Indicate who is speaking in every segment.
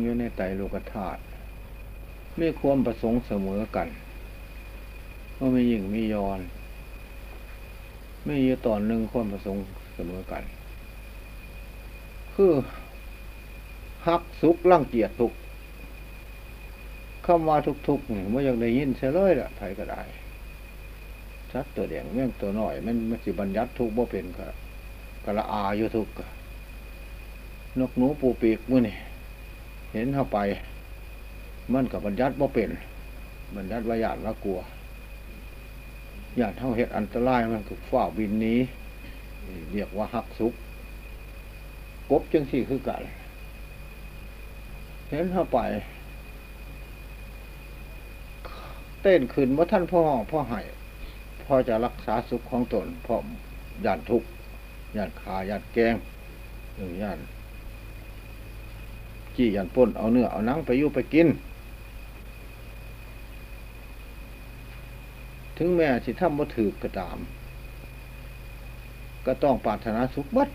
Speaker 1: อยู่ในไตโลกธาตุมีความประสงค์เสมอกันว่ามียิ่งไมียอนไม่ยู่ตอนหนึ่งความประสงค์เสมอกัน คือฮักสุขร่างเกียรติทุกคำว่าทุกๆนี่มันยังได้ยินเสียเลยละไผก็ได้ชัดตัวแดงแม่งตัวหน้อยมันมันสิบัญญัติทุกบ่เป็นก็กระอาอยู่ทุกนกหนูปูปีกมือนี่ เห็นเข้าไป มันกับบัญญัติบ่เป็น บัญญัติว่าหยาดว่ากลัวหยาดเท่าเห็ดอันตรายมันคือฝ้าวินนี้ เรียกว่าหักสุกกบจังสี่คือกันเห็นเข้าไป เต้นขึ้นว่าท่านพ่อพ่อให้พ่อจะรักษาสุขของตนพราะยานทุกข์ยานขายานแกงหรือยาน จี้ยานป้นเอาเนื้อเอานังไปยู่ไปกิน ถึงแม้สิทำบ่ถือกระตาม ก็ต้องปรารถนาสุขบัด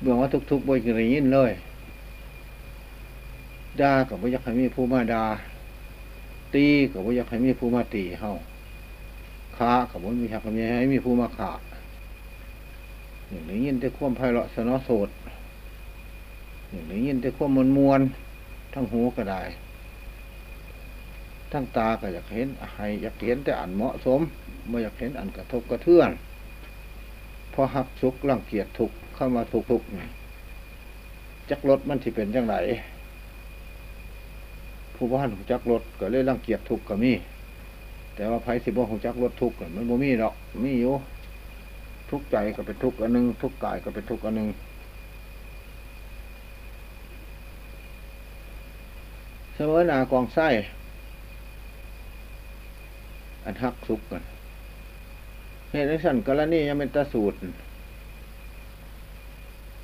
Speaker 1: เบื่อว่าทุกๆบ่ยินยินเลยด่ากับว่อยากให้มีผู้มาด่าตีกับว่อยากให้มีผู้มาตีเฮาค้ากับว่มีอยากให้มีผู้มาขาอย่างนี้ยินแต่ความไพเราะสนอโสด อย่างนี้ยินแต่ความมวลมวลทั้งหูก็ได้ ทั้งตาก็อยากเห็นให้อยากเห็นแต่อันเหมาะสมไม่อยากเห็นอันกระทบกระเทือนพอหักสุกรังเกียจทุกเข้ามาทุกทุกจักรถมันที่เป็นจังไรผู้บ้านของจักรถก็เลยรังเกียจทุกก็มี แต่ว่าไผ่สิบ่ของจักรถทุกมันบ่มีหรอกมีอยู่ทุกใจก็เป็นทุกอันหนึ่งทุกกายก็เป็นทุกอันหนึ่ง เสมอหนากองไส้อันหักสุกกันเหตุในสันกรณียังเป็นตาสูตร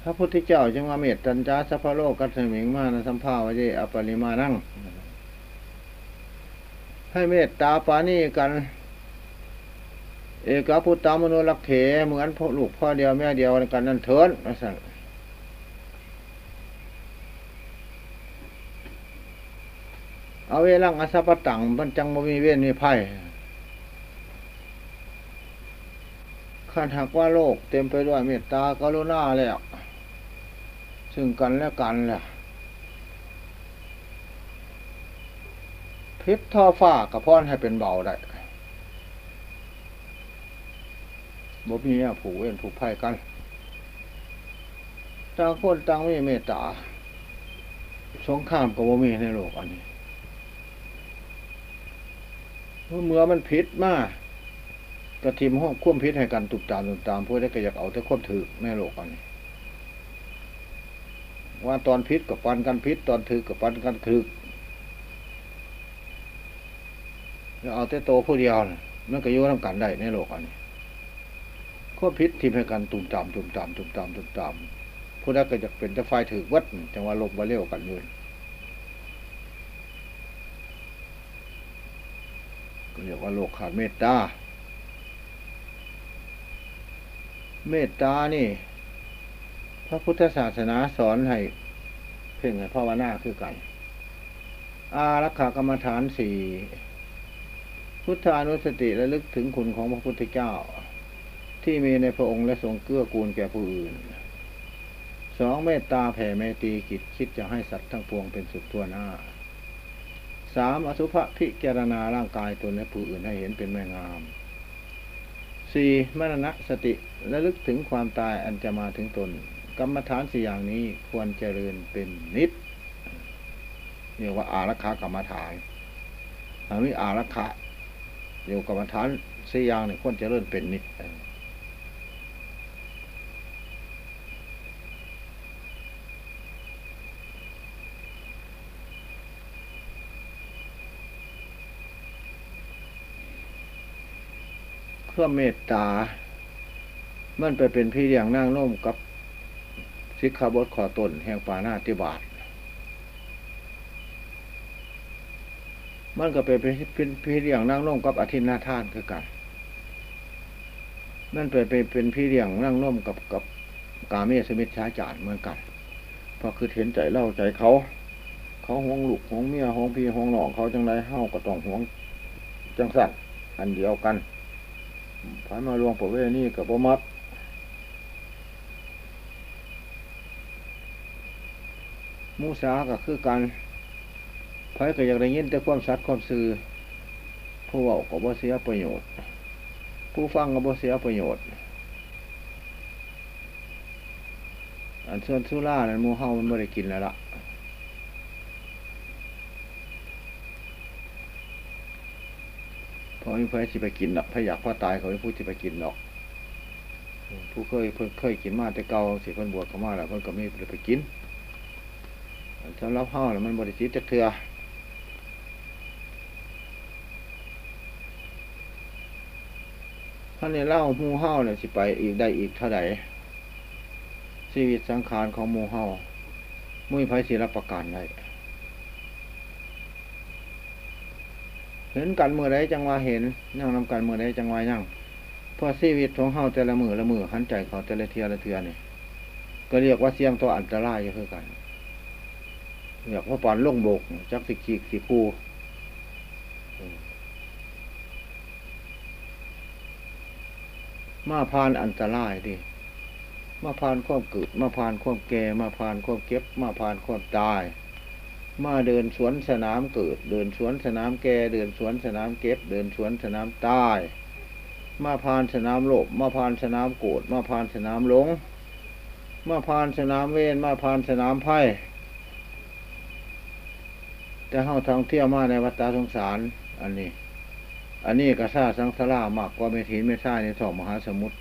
Speaker 1: พระพุทธเจ้าจึงมาเมตตัญจาสัพพโลกัสมิงมานะสัมภาวะเยอปริมานั่ง ให้เมตตาปานี่กัน เอกพุทธามนุรักเขเหมือนพ่อลูกพ่อเดียวแม่เดียวกันนั่นเถินนะสัน เอาเวลังอสัพตังมันจังบ่มีเว้นมีไพ่ขันหากว่าโลกเต็มไปด้วยเมตตากรุณาแล้วซึ่งกันและกันแหละพิษท่อฟ้ากับพ่อนให้เป็นเบาได้บ่มีเนี่ยผูกเว้นผูกไพ่กันต่างคนต่างม่เมตตาสงครามกับบ่มีในโลกอันนี้ เมื่อมันพิษมากกระทิมห้องควมพิษให้กันตุบตามตุบตามพื่อได้ก็อยากเอาแต่ควบถือในโลกอันนี้ว่าตอนพิษกับปันกันพิษตอนถือกับปันกันถือแล้วเอาแต่โตผู้เดียวมันก็ยุ่งทำกันได้ในโลกอันนี้ควบพิษทิมให้กันตุ่มตามตุ่มตามตุ่มตามตุ่มตามผู้ใดก็จะเป็นจะไฟถือวัดจังว่าลมมาเร็วกันอยู่ ก็เรียกว่าโลกขาดเมตตา เมตตานี่ พระพุทธศาสนาสอนให้ เพ่งให้ภาวนาคือกัน อารักขากรรมฐานสี่พุทธานุสติและลึกถึงคุณของพระพุทธเจ้า ที่มีในพระองค์และทรงเกื้อกูลแก่ผู้อื่นสองเมตตาแผ่เมตีกิจคิดจะให้สัตว์ทั้งปวงเป็นสุขทั่วหน้า สามอสุภะพิจารณาร่างกายตนและผู้อื่นให้เห็นเป็นแม่งามสี่มรณะสติและลึกถึงความตายอันจะมาถึงตน กรรมฐานสี่อย่างนี้ควรเจริญเป็นนิดเรียกว่าอารักขากรรมฐานอันนี้อารักขาเรียกกรรมฐานสี่อย่างนี่ควรเจริญเป็นนิด เพื่อเมตตา มันไปเป็นพี่เลี้ยงนั่งน่มกับสิกขาบทขอตนแห่งปานาติบาตมันก็ไปเป็นพี่เลี้ยงนั่งน่มกับอธินาทานคือกันมันไปเป็นพี่เลี้ยงนั่งน่มกับกับกาเมสมิทชาจารเหมือนกันไปพอคือเห็นใจเล่าใจเขา เขาห่วงลูกห่วงเมียห่วงพี่ห่วงน้องเขาจังไรเฮาก็ต้องห่วงจังสัตว์อันเดียวกัน พายมาลวงประเวณีกับบ่มัดมูสาก็คือการไผก็อยากได้ยินแต่ความสัตย์ความซื่อผู้เว้าก็บ่เสียประโยชน์ ผู้ฟังก็บ่เสียประโยชน์ อันส่วนสุรานั้นมูเฮามันไม่ได้กินแล้วล่ะเพราะมีเพื่อที่ไปกินหรอกถ้าอยากพ่อตายเขาไม่พูดที่ไปกินหรอก ผู้เคยเพิ่นเคยกินมาแต่เก่าสิเพิ่นบวชเขามาแล้วเพิ่นก็ไม่ไปกินสำหรับเฮาแล้วมันบริสุทธิ์จะเถื่อท่านในเล่าหมูเฮาเนี่ยสิไปอีกได้อีกเท่าไหร่ชีวิตสังขารของหมูเฮามุ้ยไผสิรับประกันได้ เห็นกันเมื่อใดจังว่าเห็นนั่งนำกันเมื่อใดจังว่ายั่งเพราะชีวิตของเฮาแต่ละมือละมือหันใจเขาแต่ละเทียละเทียนี่ก็เรียกว่าเสี่ยงตัวอันตรายอยู่คือกันเรียกว่าปอนล่งโบกจักสิขีกสิคูมาพานอันตรายดิมาพานความเกิดมาพานความแก่มาพานความเก็บ มาพานความตาย มาเดินสวนสนามเกิด เดินสวนสนามแก่ เดินสวนสนามเก็บ เดินสวนสนามตาย มาพานสนามโลภมาพานสนามโกรธมาพานสนามหลง มาพานสนามเวรมาพานสนามไพ่แต่เฮาท่องเที่ยวมาในวัดตาสงสาร อันนี้ อันนี้กระซ่าสังสารามากกว่าเมถินไม่ใช่ในสองมหาสมุทร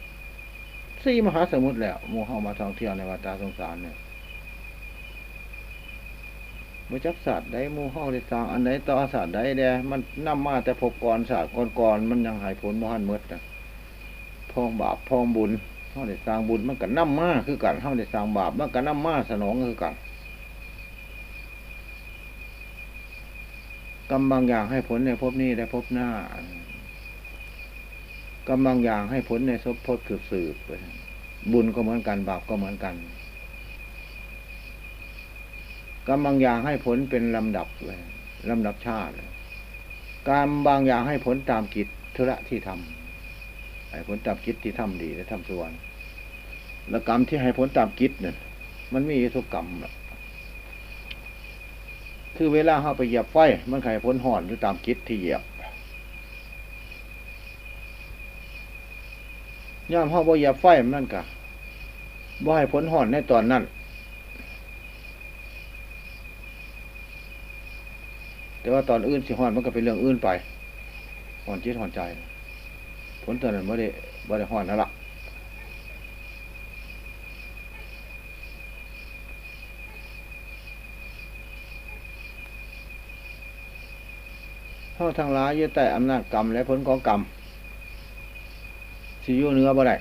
Speaker 1: สี่มหาสมุทรแล้วมูเฮามาท่องเที่ยวในวัดตาสงสารเนี่ย มือจักศาสตร์ได้มูเฮาได้สร้างอันไหนต่อศาสตร์ได้แดมันนำมาแต่พบก่อนศาสตร์ก่อนๆมันยังหายผลบ่หันเมดนะพองบาปพองบุญเฮาได้สร้างบุญมันก็นำมาคือกันเฮาได้สร้างบาปมันก็นำมาสนองคือกันกรรมบางอย่างให้ผลในภพนี้ได้พบหน้ากรรมบางอย่างให้ผลในสพพจน์คือสืบบุญก็เหมือนกันบาปก็เหมือนกัน กรรมบางอย่างให้ผลเป็นลำดับเลยลำดับชาติกรรบางอย่างให้ผลตามกิจธุระที่ทำให้ผลตามกิจที่ทำดีและทำส่วนแล้วกรรมที่ให้ผลตามกิจเนี่ยมันมีทุกกรรมคือเวลาเขาไปเหยียบไฟมันไขผลห่อนหรือตามกิจที่เหยียบย่อมเขาบ่เหยียบไฟมันนั่นกะบ่ให้ผลห่อนในตอนนั้น แต่ว่าตอนอื่นสิหอนมันก็เป็นเรื่องอื่นไปห่อนจิตห่อนใจ ผลตอนนั้นไม่ได้ไม่ได้ห่อนนั่นละเท่าทางร้ายยึดแต่อำนาจกรรมและผลของกรรมสิอยู่เนื้อบ่ได้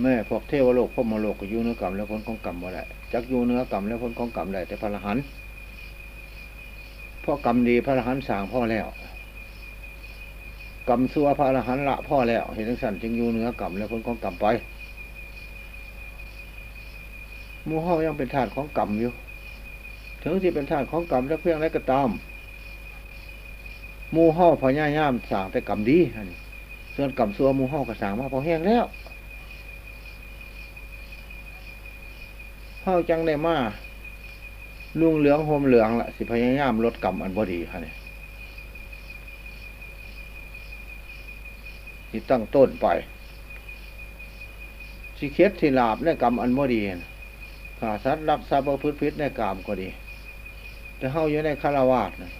Speaker 1: แม่พวกเทวโลกพมโลกก็อยู่เนื้อกรรมและผลของกรรมบ่ได้จักอยู่เนื้อกรรมและผลของกรรมได้แต่พระรหันต์พ่อกรรมดีพระรหันต์สางพ่อแล้วกรรมซัวพระรหันต์ละพ่อแล้ว เห็นทั้งสันจึงอยู่เนื้อกรรมและผลของกรรมไปมูห้อยังเป็นธาตุของกรรมอยู่ถึงที่เป็นธาตุของกรรมแล้วเพียงไรก็ตามมูห้อพญายามสางแต่กรรมดีส่วนกรรมซัวมูห้อก็สางมาพอแห้งแล้ว เข้าจังได้มาลุงเหลืองโฮมเหลืองละสิพยายามลดกรรมอันบอดีค่ะเนี่ยที่ตั้งต้นไปสิเคสที่ลาบในกรรมอันบอดีขาสัตว์รักษาประพฤติพิษในกรรมก็ดี แต่เข้าอยู่ในคารวาสนะ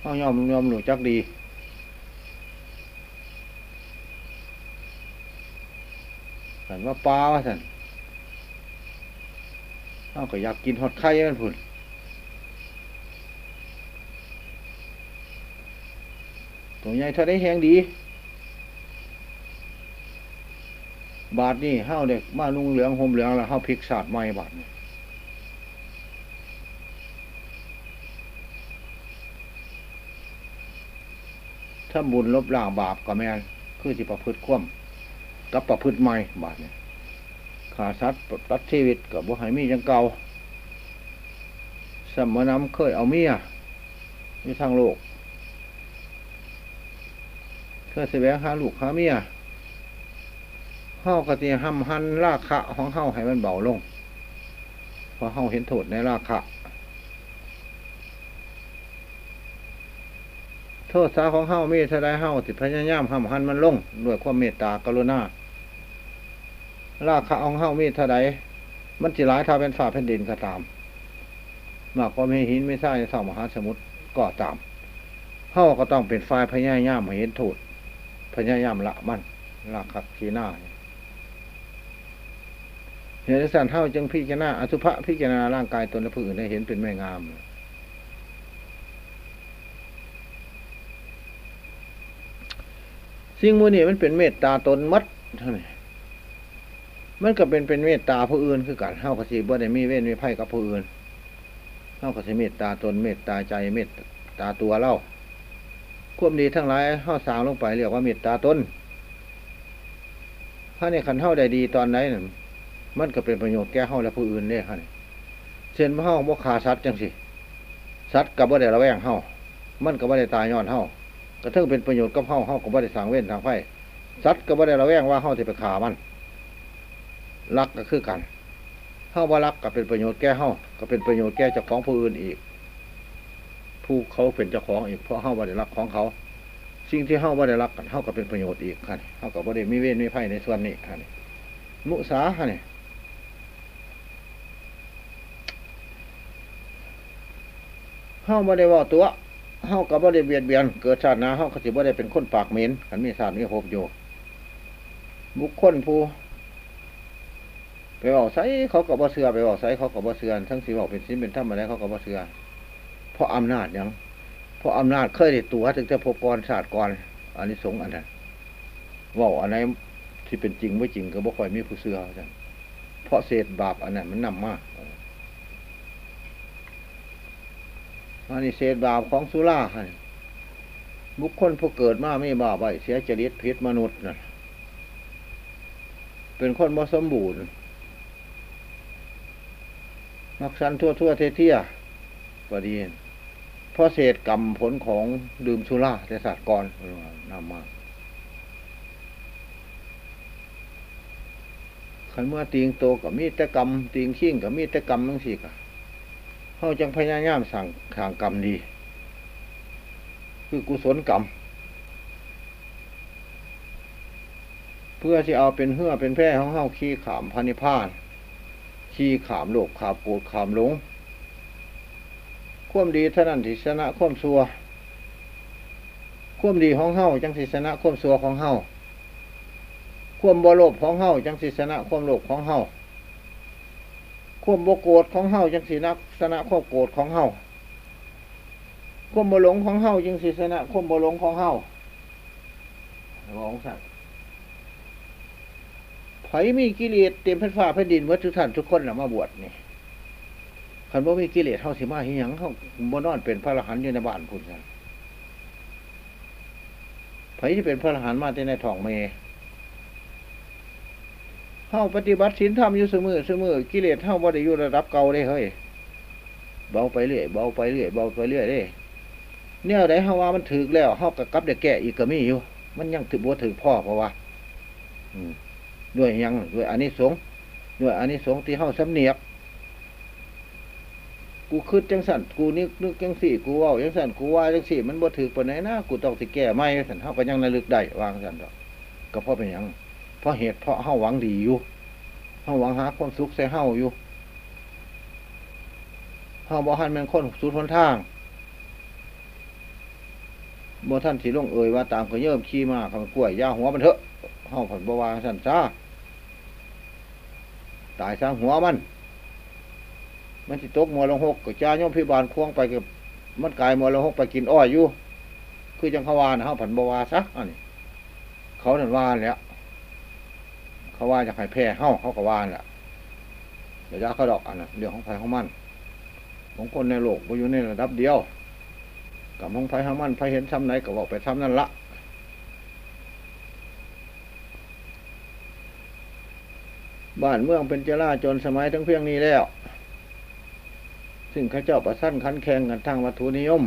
Speaker 1: เข้ายอมยอมหนูจักดีสันว่าปลาว่าสัน เอาก็อยากกินฮอดไข่มันพุ่นตัวใหญ่ถ้าได้แหงดี บาทนี่ห้าเด็กมาลุงเหลืองห่มเหลืองแล้วห้าพริกศาสตร์ไม่บาทนี่ถ้าบุญลบล้างบาปก็แม่นคือสิประพฤติคว่ำกับประพฤติไม่บาทเนี่ย ขาสัตว์ตัดชีวิตกับบ่ให้มีจังเก่าสมน้ำเคยเอาเมียมีทางโลกเพื่อแสวงหาลูกหาเมียเฮากติห้ำหันราคะของเฮาให้มันเบาลงเพราะเฮาเห็นโทษในราคะโทษสาของเฮามีเท่าไรเฮาติพยายามห้ำหันมันลงด้วยความเมตตากรุณา ราคะของเฮามีเท่าไรมันจิร้ายถ้าเป็นฝ่าแผ่นดินก็ตาม มากกว่าม่หินไม่ทรายในสมหาสมุทรก็ตามเฮาก็ต้องเป็นฝ่ายพยายามเห็นโทษพยายามละมันราคะขีหน้าเห็นสันเท่าจึงพิจารณาอสุภะพิจารณาร่างกายตนและผู้อื่นได้เห็นเป็นไม่งามสิ่งมูนี่มันเป็นเมตตาตนมัดเท่านี้ มันก็เป็นเป็นเมตตาผู้อื่นคือการเท่ากสิบ่ได้มีเว้นมีไพ่กับผู้อื่นเท่ากสิเมตตาตนเมตตาใจเมตตาตัวเล่าควบดีทั้งหลายเท่าสาวลงไปเรียกว่าเมตตาตนถ้าในขันเท่าใดดีตอนไหนน่มันก็เป็นประโยชน์แก่เท่าและผู้อื่นเนี่ยค่ะเช่นเท่าบ่ขาสัตว์จังสิสัตว์กับบ่ได้ระแวงเท่ามันกับบ่ได้ตายย้อนเท่ากระเทิงเป็นประโยชน์กับเท่าเท่ากับบ่ได้สางเว้นทางไฟสัตว์กับบ่ได้ระแวงว่าเท่าจะไปขามัน รักก็คือกันเฮ้าว่ารักก็เป็นประโยชน์แก่เฮ้าก็เป็นประโยชน์แก่เจ้าของผู้อื่นอีก ผู้เขาเป็นเจ้าของอีกเพราะเฮ้าว่าได้รักของเขา สิ่งที่เฮ้าว่าได้รักกันเฮ้าก็เป็นประโยชน์อีกค่ะเฮ้าก็บ่ได้มีเว้นมีไพ่ในส่วนนี้ค่ะนี่มุสาค่ะนี่เฮ้าบ่ได้ว่าตัวเฮ้าก็บ่ได้เบียดเบียน เกิดชาติหน้าเฮ้าก็สิบ่ได้เป็นคนปากเหม็นขันมีศาตร์มีภพอยู่บุคคลผู้ ไปบอกไซเขาก็บ่เสือไปบอกไซเขาก็บ่เสือทั้งสีบอกเป็นสิ้นเป็นธรรมอะไรเขาก็บ่เสือเพราะอำนาจยังเพราะอำนาจเคยได้ตัวถึงจะพบกรศาสตร์กรอันนี้สงอันนั้นว่าอันไหนที่เป็นจริงไม่จริงก็บ่ค่อยมีผู้เสือจังเพราะเศษบาปอันนั้นมันนำมากอันนี้เศษบาปของสุราบุคคลผู้เกิดมาไม่บาปไปเสียจริตพิษมนุษย์นะเป็นคนบ่สมบูรณ์ มักสันทั่วทั่วเทเทียพอดีเพราะเศษกรรมผลของดื่มสุราแต่ศาสตร์กรนำมาขันเมื่อตีงโตกับมีต่กรรมตีงขิ้งกับมีต่กรรมทั้งสี่กะเขาจังพยายามสั่งขางกรรมดี คือกุศลกรรม เพื่อที่เอาเป็นเหื่อเป็นแพร่ของเฮาขี้ขามพันิพาน ขี้ขามโลกขามโกรธขามหลงควมดีเท่านั้นที่ชนะควมซัวควมดีของเฮาจังสิชนะควมซัวของเฮาควมบโลภของเฮาจังสิชนะควมโลภของเฮาควมบโกรธของเฮาจังสินักชนะควมโกรธของเฮาควมบหลงของเฮาจังสิชนะควมบหลงของเฮาของสัตว์ ผมีกิเลสเต็มแผ่นฟ้าแผ่นดินวัตถุท่านทุกคนแหละมาบวชนี่คันว่ามีกิเลสเท่าสิมาเฮียงเขาบนอนเป็นพระอรหันต์อยู่ในบ้านพุ่นกันไผที่เป็นพระอรหันต์มาในท้องเมเข้าปฏิบัติศีลธรรมอยู่เสมอเสมอกิเลสเท่าบ่ได้อยู่ระดับเก่าได้เฮ้ยเบาไปเรื่อยเบาไปเรื่อยเบาไปเรื่อยเด้เนี่ยไหนเฮาว่ามันถือแล้วเฮากับกับเด็กแก่อีกก็มีอยู่ มันยังถือบัวถือพ่อเพราะว่าอืม ด้วยยังด้วยอันนี้สงด้วยอันนี้สงที่เฮาสำเนียก กูคืดจังสันกูนึกนึกจังสี่ กูว่าจังสันกูว่าจังสี่ มันบ่ถือปนไหนนะกูต้องสิแก้ไม่สันเฮาก็ยังระลึกได้วางสันดอกก็เพราะเป็นยังเพราะเหตุเพราะเฮาหวังดีอยู่เฮาหวังหาความสุขใส่เฮาอยู่เฮาบ่หันเป็นคนสุดทนทางบ่ท่านสีลงเอ่ยว่าตามก็เยิ่มขี้มาคำกล้วยยาหัวมันเถอะเฮาผันบวางสันซ่า ตายซะหัวมัน มันสิตกมัวลงหกก็จ้าโยมพิบาลควงไปกับมันกายมัวลงหกไปกินอ้อยอยู่ คือจังขวานเฮาผันบวาซะอันนี้เขาหนันว่านแล้วเขาว่าจะให้แพ้เฮาเขาก็ว่านแหละเดี๋ยวจะเขาดอกอันนั้นเรื่องของไฟของมันของคนในโลกไปอยู่ในระดับเดียวกับของไฟของมันไฟเห็นซ้ำไหนก็บอกไปซ้ำนั่นละ บ้านเมืองเป็นเจราจนสมัยทั้งเพียงนี้แล้ว ซึ่งข้าเจ้าประสั้นคันแข่งกันทางวัตถุนิยม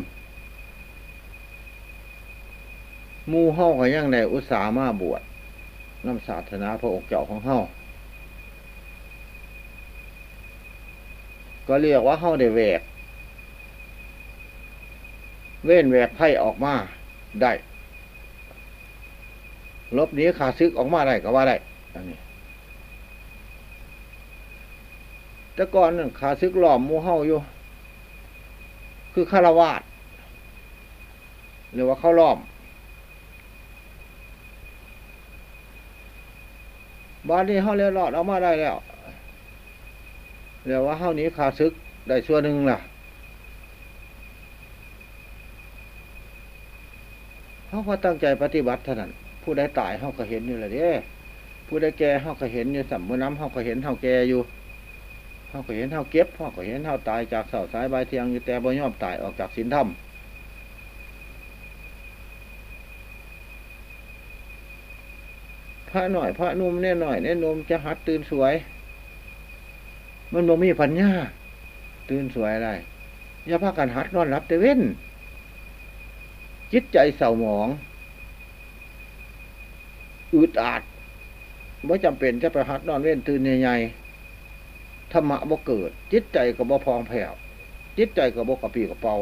Speaker 1: มูเฮาก็ยังได้อุตสาห์มาบวชน้ำศาสนาพระองค์เจ้าของเฮาก็เรียกว่าเฮาได้แวก เว้นแวกไพ่ออกมาได้ลบนี้ขาซึกออกมาได้ก็ว่าได้อันนี้ แต่ก่อนนั่นขาซึกหล่อมมูเฮาอยู่ คือคารวาสหรือว่าเข้าล้อมบ้านนี้เฮาเลี้ยรอดออกมาได้แล้วเรียกว่าเฮานี้ขาซึกได้ส่วนหนึ่งล่ะเขาก็ตั้งใจปฏิบัติเท่านั้นผู้ใดตายเขาก็เห็นอยู่แหละเด้ผู้ใดแก่เขาก็เห็นอยู่สัมมือน้ำเขาก็เห็นเขาแก่อยู่ เขาก็เห็นเขาเก็บเขาก็เห็นเขาตายจากเสาสายใบเทียงอยู่แต่บ่ยอมตายออกจากศีลธรรมพระหน่อยพระนุ่มแน่หน่อยแน่นมจะหัดตื่นสวย มันบ่มีปัญญาตื่นสวยอะไรอย่าพากันหัดนอนรับแต่เว้น จิตใจเศร้าหมองอึดอัดไม่จำเป็นจะไปหัดนอนเว้นตื่นใหญ่ๆ รรมะบ่เกิด จิตใจก็บ่พองแผ่วจิตใจก็บ่กระปีกระเป๋า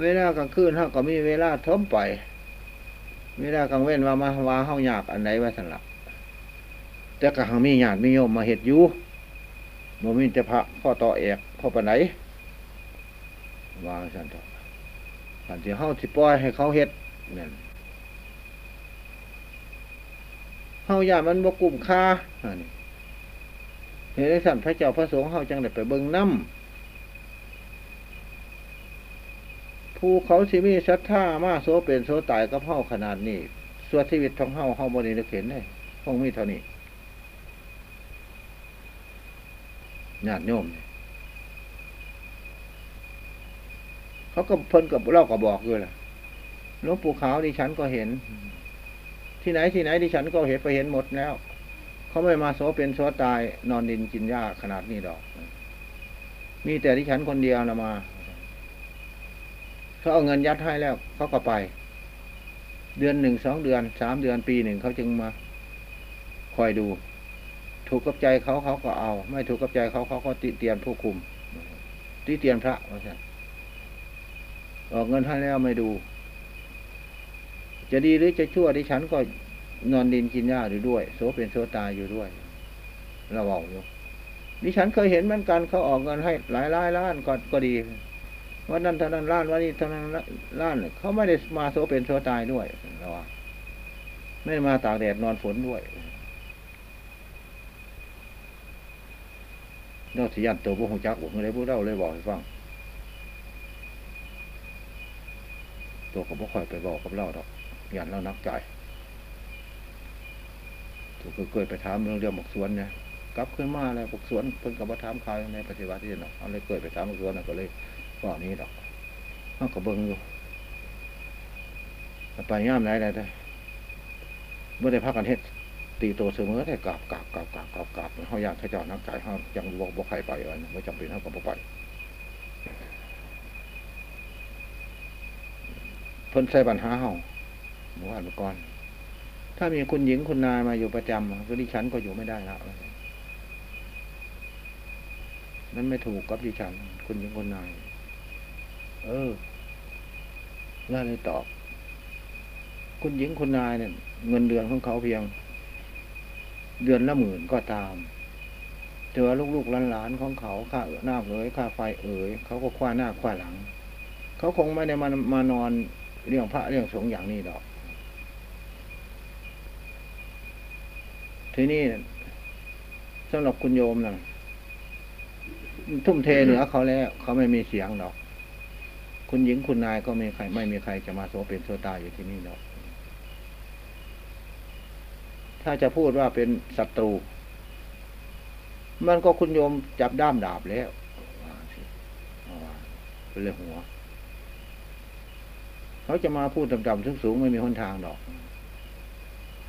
Speaker 1: เวลากลางคืนเขาก็มีเวลาทมไป เวลากลางเว้นว่ามาว่าเฮาอยากอันไหนว่าสันละแต่ก็หังมีญาติมีโยมมาเห็ดอยู่บ่มีแต่พระพ่อต่อเอกพ่อปไหนวางสันต่อสันที่เฮาสิปล่อยให้เขาเฮ็ดนั่น เฮาอย่ามันบกลุ่มค่าอันนี้เห็นได้สั่นพระเจ้าพระสงฆ์เฮาจังได้ไปเบิ่งน้ำผู้เขาสิมีศรัทธามาโซเป็นโซตายกับเฮาขนาดนี้ส่วนชีวิตของเฮาเฮาบ่ได้นึกเห็นได้คงมีเท่านี้ญาติโยมเนี่ยเขาก็เพิ่นกับเล่าก็บอกอยู่ะหลวงปู่ขาวดิฉันก็เห็น ที่ไหนที่ไหนดิฉันก็เห็นไปเห็นหมดแล้ว เขาไม่มาโซเป็นโซตาย นอนดินกินหญ้าขนาดนี้ดอก มีแต่ดิฉันคนเดียวนะมาเขาเอาเงินยัดให้แล้วเขาก็ไป เดือนหนึ่งสองเดือนสามเดือนปีหนึ่งเขาจึงมาคอยดู ถูกกับใจเขาเขาก็เอา ไม่ถูกกับใจเขาเขาก็ติเตียนผู้คุมติเตียนพระว่าใช่ออกเงินให้แล้วไม่ดู จะดีหรือจะชั่วดิฉันก็นอนดินกินหญ้าอยู่ด้วยโซเป็นโซตายอยู่ด้วยเราบอกอยู่ดิฉันเคยเห็นเหมือนกันเขาออกเงินให้หลายล้านล้านก็ก็ดีวันนั้นเท่านั้นล้านวันนี้เท่านั้นล้านเขาไม่ได้มาโซเป็นโซตายด้วยเราว่าไม่ได้มาตากแดดนอนฝนด้วยนอกจากยันตัวพวกหงจักบุกเลยพวกเราเลยบอกให้ฟังตัวก็บ่ค่อยไปบอกกับเราดอก ยันเรานักใจตัวก็เคยไปถามเรื่องเรื่องหมกสวนเนี่ยกลับขึ้นมาแล้วหมกสวนเพิ่นกับมาถามข่าวในปฏิบัติที่เนาะเอาเลยเกิดไปถามหมกสวนก็เลยก็นี้ดอกเขาก็เบิ่งอยู่ไปย่ามไหนได้ได้เมื่อได้พักกันเฮ็ดตีตัวเสมอได้กราบกราบกราบกราบกราบกราบเขาอยากให้จ้านักใจเขายังบอกบอกใครไปอันไม่จำเป็นเขาก็บอกไปเพิ่นใส่ปัญหาเฮา เมื่านเมื่อก่อนถ้ามีคุณหญิงคุณนายมาอยู่ประจำก็ดิฉันก็อยู่ไม่ได้แล้วนั่นไม่ถูกกับดิฉัน คุณหญิงคุณนาย เออน่าเลยตอบ คุณหญิงคุณนายเนี่ย เงินเดือนของเขาเพียง เดือนละหมื่นก็ตามเจอลูกๆหลานๆของเขาค่าเอือหน้าเอ๋ยค่าไฟเอ๋ยเขาก็คว้าหน้าคว้าหลัง เขาคงไม่ได้มามานอนเรื่องพระเรื่องสงฆ์อย่างนี้ดอก ทีนี้สำหรับคุณโยมนะทุ่มเทเหนือเขาแล้ว เขาไม่มีเสียงดอก คุณหญิงคุณนายก็ไม่ใคร ไม่มีใครจะมาโซเป็นโซตายอยู่ที่นี่ดอก ถ้าจะพูดว่าเป็นศัตรู มันก็คุณโยมจับด้ามดาบแล้วเป็นเรื่องหัว เขาจะมาพูดต่ำๆสูงๆไม่มีหนทางดอก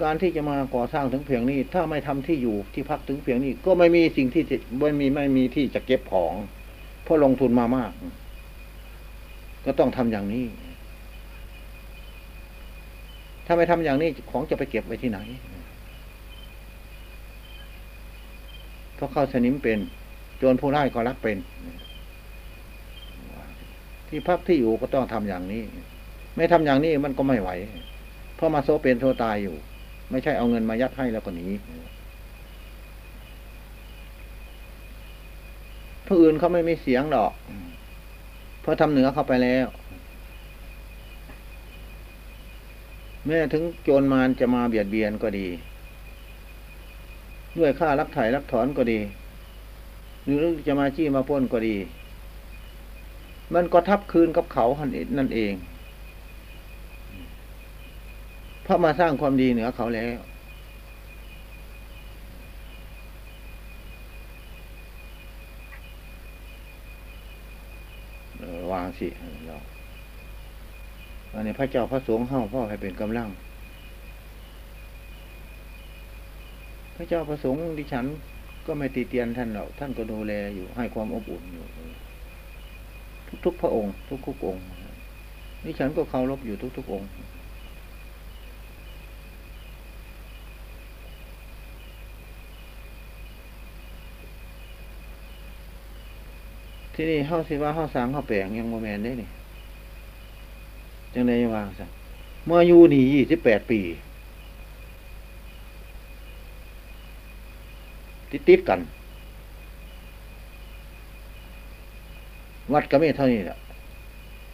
Speaker 1: การที่จะมาก่อสร้างถึงเพียงนี้ ถ้าไม่ทำที่อยู่ที่พักถึงเพียงนี้ ก็ไม่มีสิ่งที่จะไม่มีไม่มีที่จะเก็บของ เพราะลงทุนมามาก ก็ต้องทำอย่างนี้ ถ้าไม่ทำอย่างนี้ของจะไปเก็บไว้ที่ไหนเพราะเข้าสนิมเป็นโจรผู้ร้ายก็รักเป็น ที่พักที่อยู่ก็ต้องทำอย่างนี้ ไม่ทำอย่างนี้มันก็ไม่ไหว เพราะมาโซเป็นโซตายอยู่ ไม่ใช่เอาเงินมายัดให้แล้วก็หนีผู้อื่นเขาไม่มีเสียงหรอก เพราะทำเหนือเข้าไปแล้ว แม้ถึงโจรมารจะมาเบียดเบียนก็ดี ด้วยค่ารักถ่ายรักถอนก็ดี หรือจะมาจี้มาป้นก็ดี มันก็ทับคืนกับเขานั่นเอง เพราะมาสร้างความดีเหนือเขาแล้ว วางสิเราอันนี้พระเจ้าพระสงฆ์เฮ้าพ่อให้เป็นกำลัง พระเจ้าพระสงฆ์ดิฉันก็ไม่ตีเตียนท่านหรอกท่านก็ดูแลอยู่ให้ความอบอุ่นอยู่ ทุกๆพระองค์ ทุกๆองค์ดิฉันก็เคารพอยู่ทุกๆองค์ ที่นี่เฮาสิว่าเฮาสร้างเฮาแปลงยังโมแมนได้นี่จังไดวางซะเมื่ออยู่นี่ยี่สิบแปดปีติดติดกัน วัดก็มีเท่านี้แหละ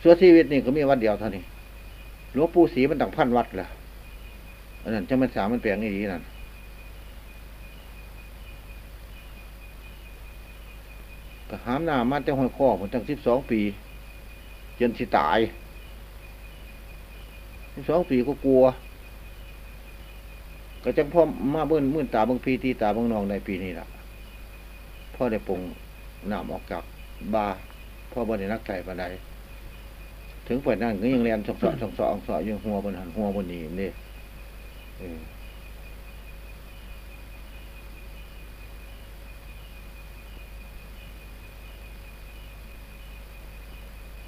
Speaker 1: ส่วนชีวิตนี่ก็มีวัดเดียวเท่านี้หลวงปู่ศรีมันต่างพันวัดละอันนั้นจะมันสามมันแปลงอย่างนี้นั่น ก็หามหน้ามาแต่หัวข้อผมตั้งสิบสองปี จนสิตายสิบสองปีก็กลัว ก็จังพ่อมาเบิ้นมื่นตาบางพีตีตาบางนองในปีนี้ล่ะพ่อได้ปงน้ำออกจากบาพ่อบรินักไก่ปันใดถึงเปิดนั่งก็ยังเรียนสองสองสองสองสองยังหัวบนหันหัวบนนี้นี่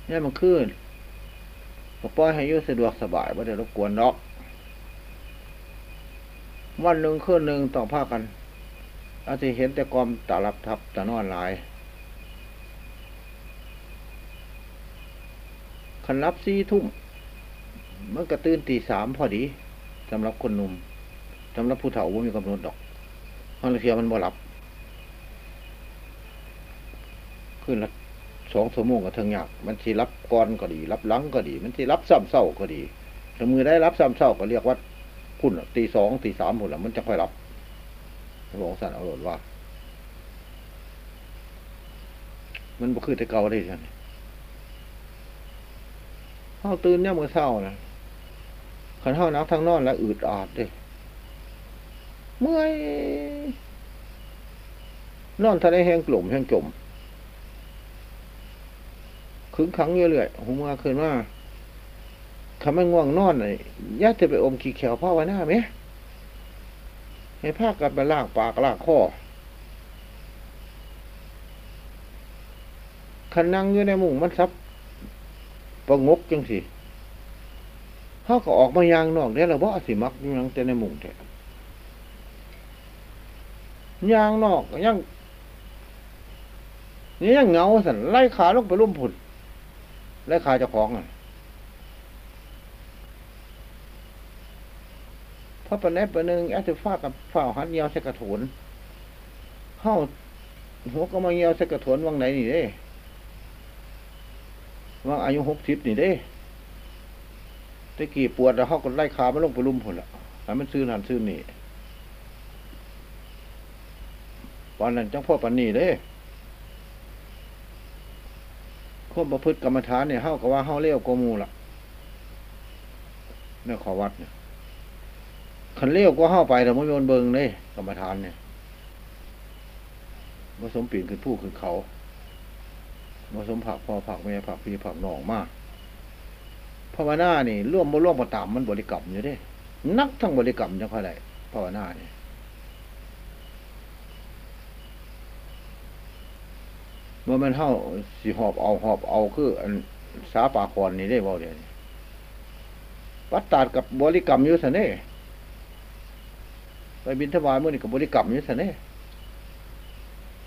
Speaker 1: นี่มันขึ้นก็ปล่อยให้ยุ่สะดวกสบายไม่ได้รบกวนนอกวันหนึ่งคืนหนึ่งต้องพากัน อาจจะเห็นแต่กอมตาลับทับตานอนหลายคันรับสี่ทุ่มมันก็ตื่นตีสามพอดีสำหรับคนหนุ่มสำหรับผู้เฒ่าว่ามีกำหนดดอกเพราะเทียมันบ่หลับขึ้นละ สองชั่วโมงก็เทิงยากมันที่รับก่อนก็ดี รับหลังก็ดี มันที่รับซ้ำเศร้าก็ดีถ้ามือได้รับซ้ำเศร้าก็เรียกว่าคุณตีสองตีสามหมดแล้วมันจะค่อยรับหลวงสันเอาหลดว่า มันบ่คือแต่เก่าได้ใช่ไหมเขาตื่นเนี่ยมือเศร้านะขันเท่านักทั้งนอนแล้วอืดอาดเลยเมื่อยนอนทะเลแห้งกลุ่มแห้งจม ขึงขังเรื่อยๆหูมาคืนว่าคำไม่ง่วงนอนเลยย่าจะไปอมขี้เขียวพ่อไว้หน้าไหมให้ผ้ากันไปลากปากลากข้อขันนั่งอยู่ในมุงมันซับประงกจังสิเขาก็ออกมายางนอกเนี่ยเราบอสิมักยังแต่ในมุงแท้ยางนอกยังนี่ยังเงาสันไล่ขาลงไปลุ่มผุน ไล่ขาเจ้าของอะพระปนัปนึงแอสฟ้ากับฝ้าหันเงียวใส่กระถนเข้าหัวก็มาเงียวใส่กระถนวังไหนนี่เด้วังอายุหกสิบนี่เด้ตะกี้ปวดแล้วเขาก็ไล่ขามาลงไปลุ่มผลละให้มันซื้อหันซื้อนี่วันนั้นจังพ่อปันนี่เด้ ควบประพฤติกรรมฐานเนี่ยเฮากับว่าเฮาเลี้ยวกมูละเนี่ยขอวัดเนี่ยขันเลี้ยวก็เข้าไปแต่ไม่โยนเบิงเลยกรรมฐานเนี่ยผสมปีนขึ้นผู้ขึ้นเขาผสมผักพอผักแม่ผักพี่ผักหนองมากภาวนานี่ร่วมบ่ร่วมมาตามมันบริกรรมอยู่ด้นักทั้งบริกรรมจังค่อยได้ภาวนาเนี่ ยเมื่อมันเท่าสิหอบเอาหอบเอาคือ อันสาปาคอนนี่ได้บ่เดียวนี้ปัตตาดกับบริกรรมยู่สน่ไปบินทบาทเมื่อนี่กับบริกรรมยู่สน่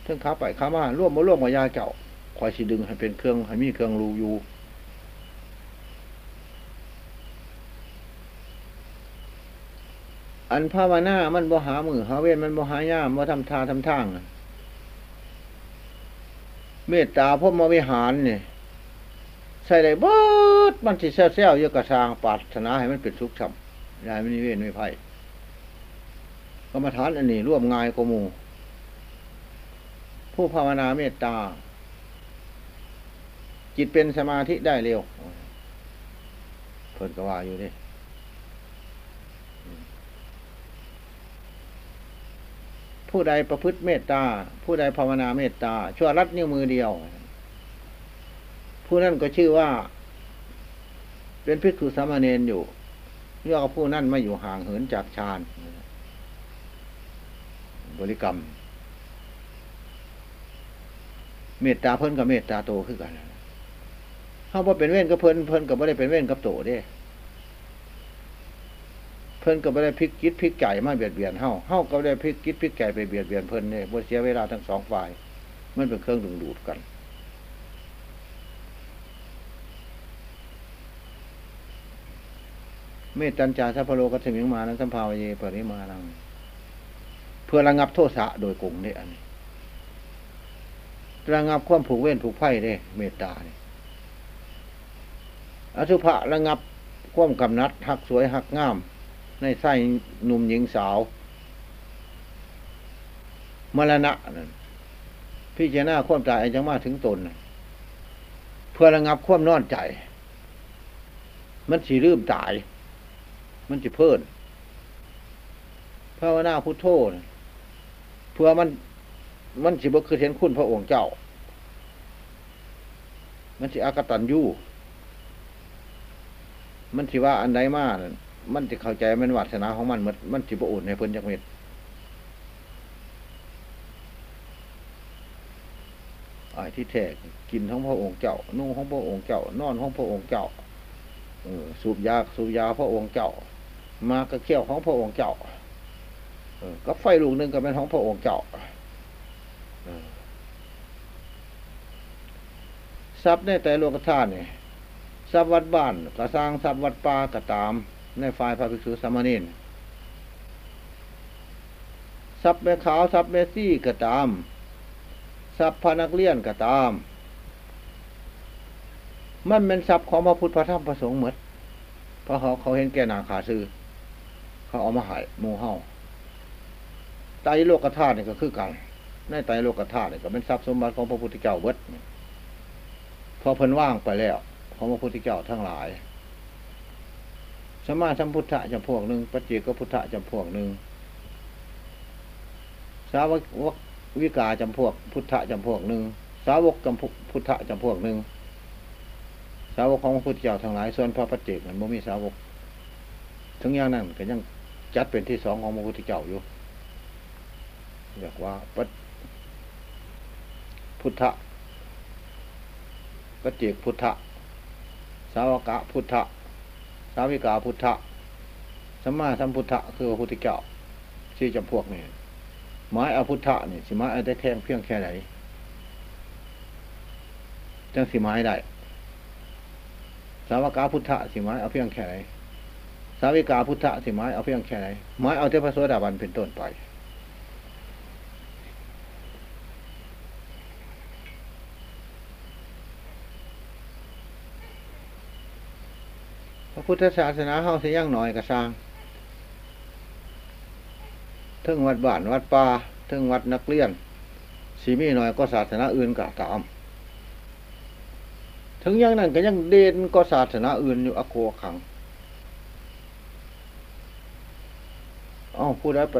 Speaker 1: ทั้งขาไปขามาร่วมมาร่วมมายาเจ้าคอยสิดึงให้เป็นเครื่องให้มีเครื่องรูอยู่อันภาวนา มันบ่หามือหาเว้นมันบ่หายามบ่ทำทาทำทาง เมตตาพมวิหารเนี่ยใส่ได้เบิดมันสิแซวๆเยอะกระชางปาถนาให้มันเป็นสุขฉ่ำยายไม่นิเวศไม่ไพ่กรรมฐานอันนี้ร่วมงายกมูผู้ภาวนาเมตตา จิตเป็นสมาธิได้เร็วเพิ่นก็ว่าอยู่ดิ ผู้ใดประพฤติเมตตา ผู้ใดภาวนาเมตตา ชั่วรัดนิ้วมือเดียว ผู้นั้นก็ชื่อว่า เป็นพิกุสามเณรอยู่เรียกว่าผู้นั้นไม่อยู่ห่างเหินจากฌานบริกรรม เมตตาเพิ่นกับเมตตาโตขึ้นกันเขาว่เป็นเว้นกับเพิ่นเพิ่นกับไม่ได้เป็นเว้นกับโตเด้ เพิ่นก็ไม่ได้พลิกคิดพลิกใจมาเบียดเบียนเฮาเฮาก็ไม่ได้พลิกคิดพลิกใจไปเบียดเบียนเพิ่นเนี่ยบ่เสียเวลาทั้งสองฝ่าย มันเป็นเครื่องดึงดูดกัน เมตตัญจาสัพโลกัสมิงมานั้นสัมภาวเยปริมาณังเพื่อระงับโทษะโดยกงเนี่ยอันนี้ระงับความผูกเว้นผูกไพ่เด้เมตตาเนี่ยอสุภะระงับความกำนัดหักสวยหักงาม ในไส้หนุ่มหญิงสาว มรณะนั่นพี่เจน้าควมตายจังมาถึงตน เพื่อระงับความนอนใจ มันสีรืมตาย มันจะเพิ่นภาวนาพุทโธเพื่อมัน มันสิบกคือเห็นคุณพระองค์เจ้า มันสิอากตันยู่มันสิว่าอันใดมาก มันจะเข้าใจมันวัฒนาของมันมันมันจิบอุ่นในเพิ่นจักเม็ดไอ้ที่แท้กินของพระองค์เจ้า นุ่งของพระองค์เจ้า นอนของพระองค์เจ้าสูบยาสูบยาพระองค์เจ้า มากระเขี้ยวของพระองค์เจ้าก็ไฟลูกหนึ่งก็เป็นของพระองค์เจ้าทรัพย์ในแต่โลกธาตุเนี่ยทรัพย์วัดบ้านกระสร้างทรัพย์วัดป่ากระตาม ในฝ่ายพระภิกษุสามเณรซับแม่ขาวซับแม่ซี่ก็ตามซับพนักเลี้ยนก็ตาม มันเป็นทรัพย์ของพระพุทธพระธรรมพระสงฆ์หมดเพราะเขาเขาเห็นแก่นาขาซื้อเขาเอามาหายมูเฮาไตโลกธาตุนี่ก็คือกันในไตโลกธาตุนี่ก็เป็นทรัพย์สมบัติของพระพุทธเจ้าเวดพอเพิ่นว่างไปแล้วของพระพุทธเจ้าทั้งหลาย สมาสัมพุทธะจำพวกหนึ่งปัจเจกพุทธะจำพวกหนึ่งสาวกวิกาจำพวก พุทธะจำพวกหนึ่งสาวกจำพุทธะจำพวกหนึ่งสาวกของพระพุทธเจ้าทั้งหลายส่วนพระปัจเจกมันไม่มีสาวกทั้งอย่างนั้นก็ยังจัดเป็นที่สองของพระพุทธเจ้าอยู่เรียกว่าปัจพุทธะปัจเจกพุทธะสาวกะพุทธะาวิกาพุทธะสัมมาสัมพุทธะคือพระพุทธเจ้าที่จำพวกนี่ไม้อาพุทธะนี่สิไม้ได้แทงเพียงแค่ไหนจังสิไม้ได้ สาวกาพุทธะสิไม้เอาเพียงแค่ไหนสาวิกาพุทธะสิไม้เอาเพียงแค่ไหนไม้เอาเทพโสดาบันเป็นต้นไป พุทธศาสนาเฮาเสิย่างหน่อยกระซังทึ่งวัดบ้านวัดป่าทึ่งวัดนักเรียนสีมีหน่อยก็ศาสนาอื่นกะตาม ถึงอย่างนั้นก็ยังเด่นก็ศาสนาอื่นอยู่อโคขังอ๋อพูดได้ไป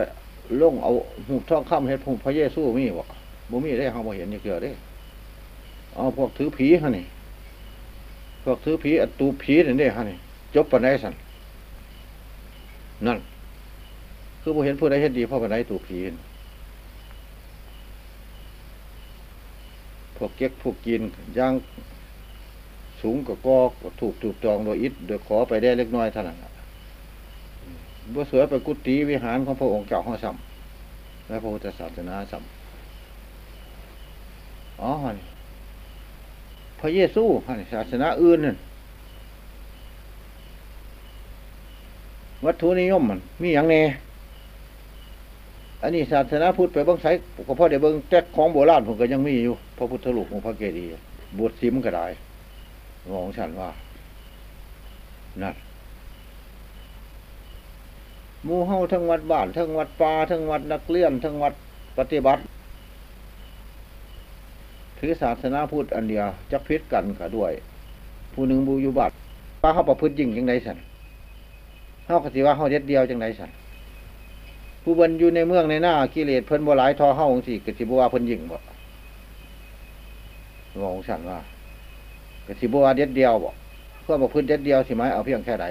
Speaker 1: ลงเอาหูท่องข้ามเห็ดผงพระเยซูมีบ่บ่มีได้เขาบ่เห็นนี่างเกิดได้เอาพวกถือผีฮะนี่พวกถือผีอตูผีนี่ได้ฮะนี่ จบปันไดสันนั่น คือบ่เห็นผู้ใดเห็นดีพราะผู้ใดถูกผีพวกเก๊กพวกกินย่างสูงกับกอกถูกถูกจองโดยอิฐโดยขอไปได้เล็กน้อยเท่านั้นบ่สวยไปกุฏิวิหารของพระองค์เจ้าห้องซ้ำและพระพุทธศาสนาซ้ำอ๋อฮันพระเยซูฮันศาสนาอื่นนั่น วัตถุนิยมมันมีอย่างแน่อันนี้ศาสนาพุทธไปเบิ้งไสก็พ่อเดี๋ยวเบิ้งแจ๊กของโบราณผมก็ยังมีอยู่พระพุทธรูปของพระเกดีบวชซิมก็ได้มองฉันว่านั่นมูเฮาทั้งวัดบ้านทั้งวัดป่าทั้งวัดนักเลี้ยนทั้งวัดปฏิบัติ ถือศาสนาพุทธอันเดียวจักพิษกันก็ด้วย ผู้หนึ่งบูยุบัตป้าเขาประพฤติยิ่งจังไดสัน เขากติว่าเขาเด็ดเดียวจังไดสันผู้บนอยู่ในเมืองในหน้ากิเลสเพิ่นบ่หลายทอเฮาองสิกติบว่าเพิ่นยิ่งบ่บอกฉันว่ากติบว่าเด็ดเดียวบ่เพื่อประพฤติเด็ดเดียวสิไหมเอาเพียงแค่ไหน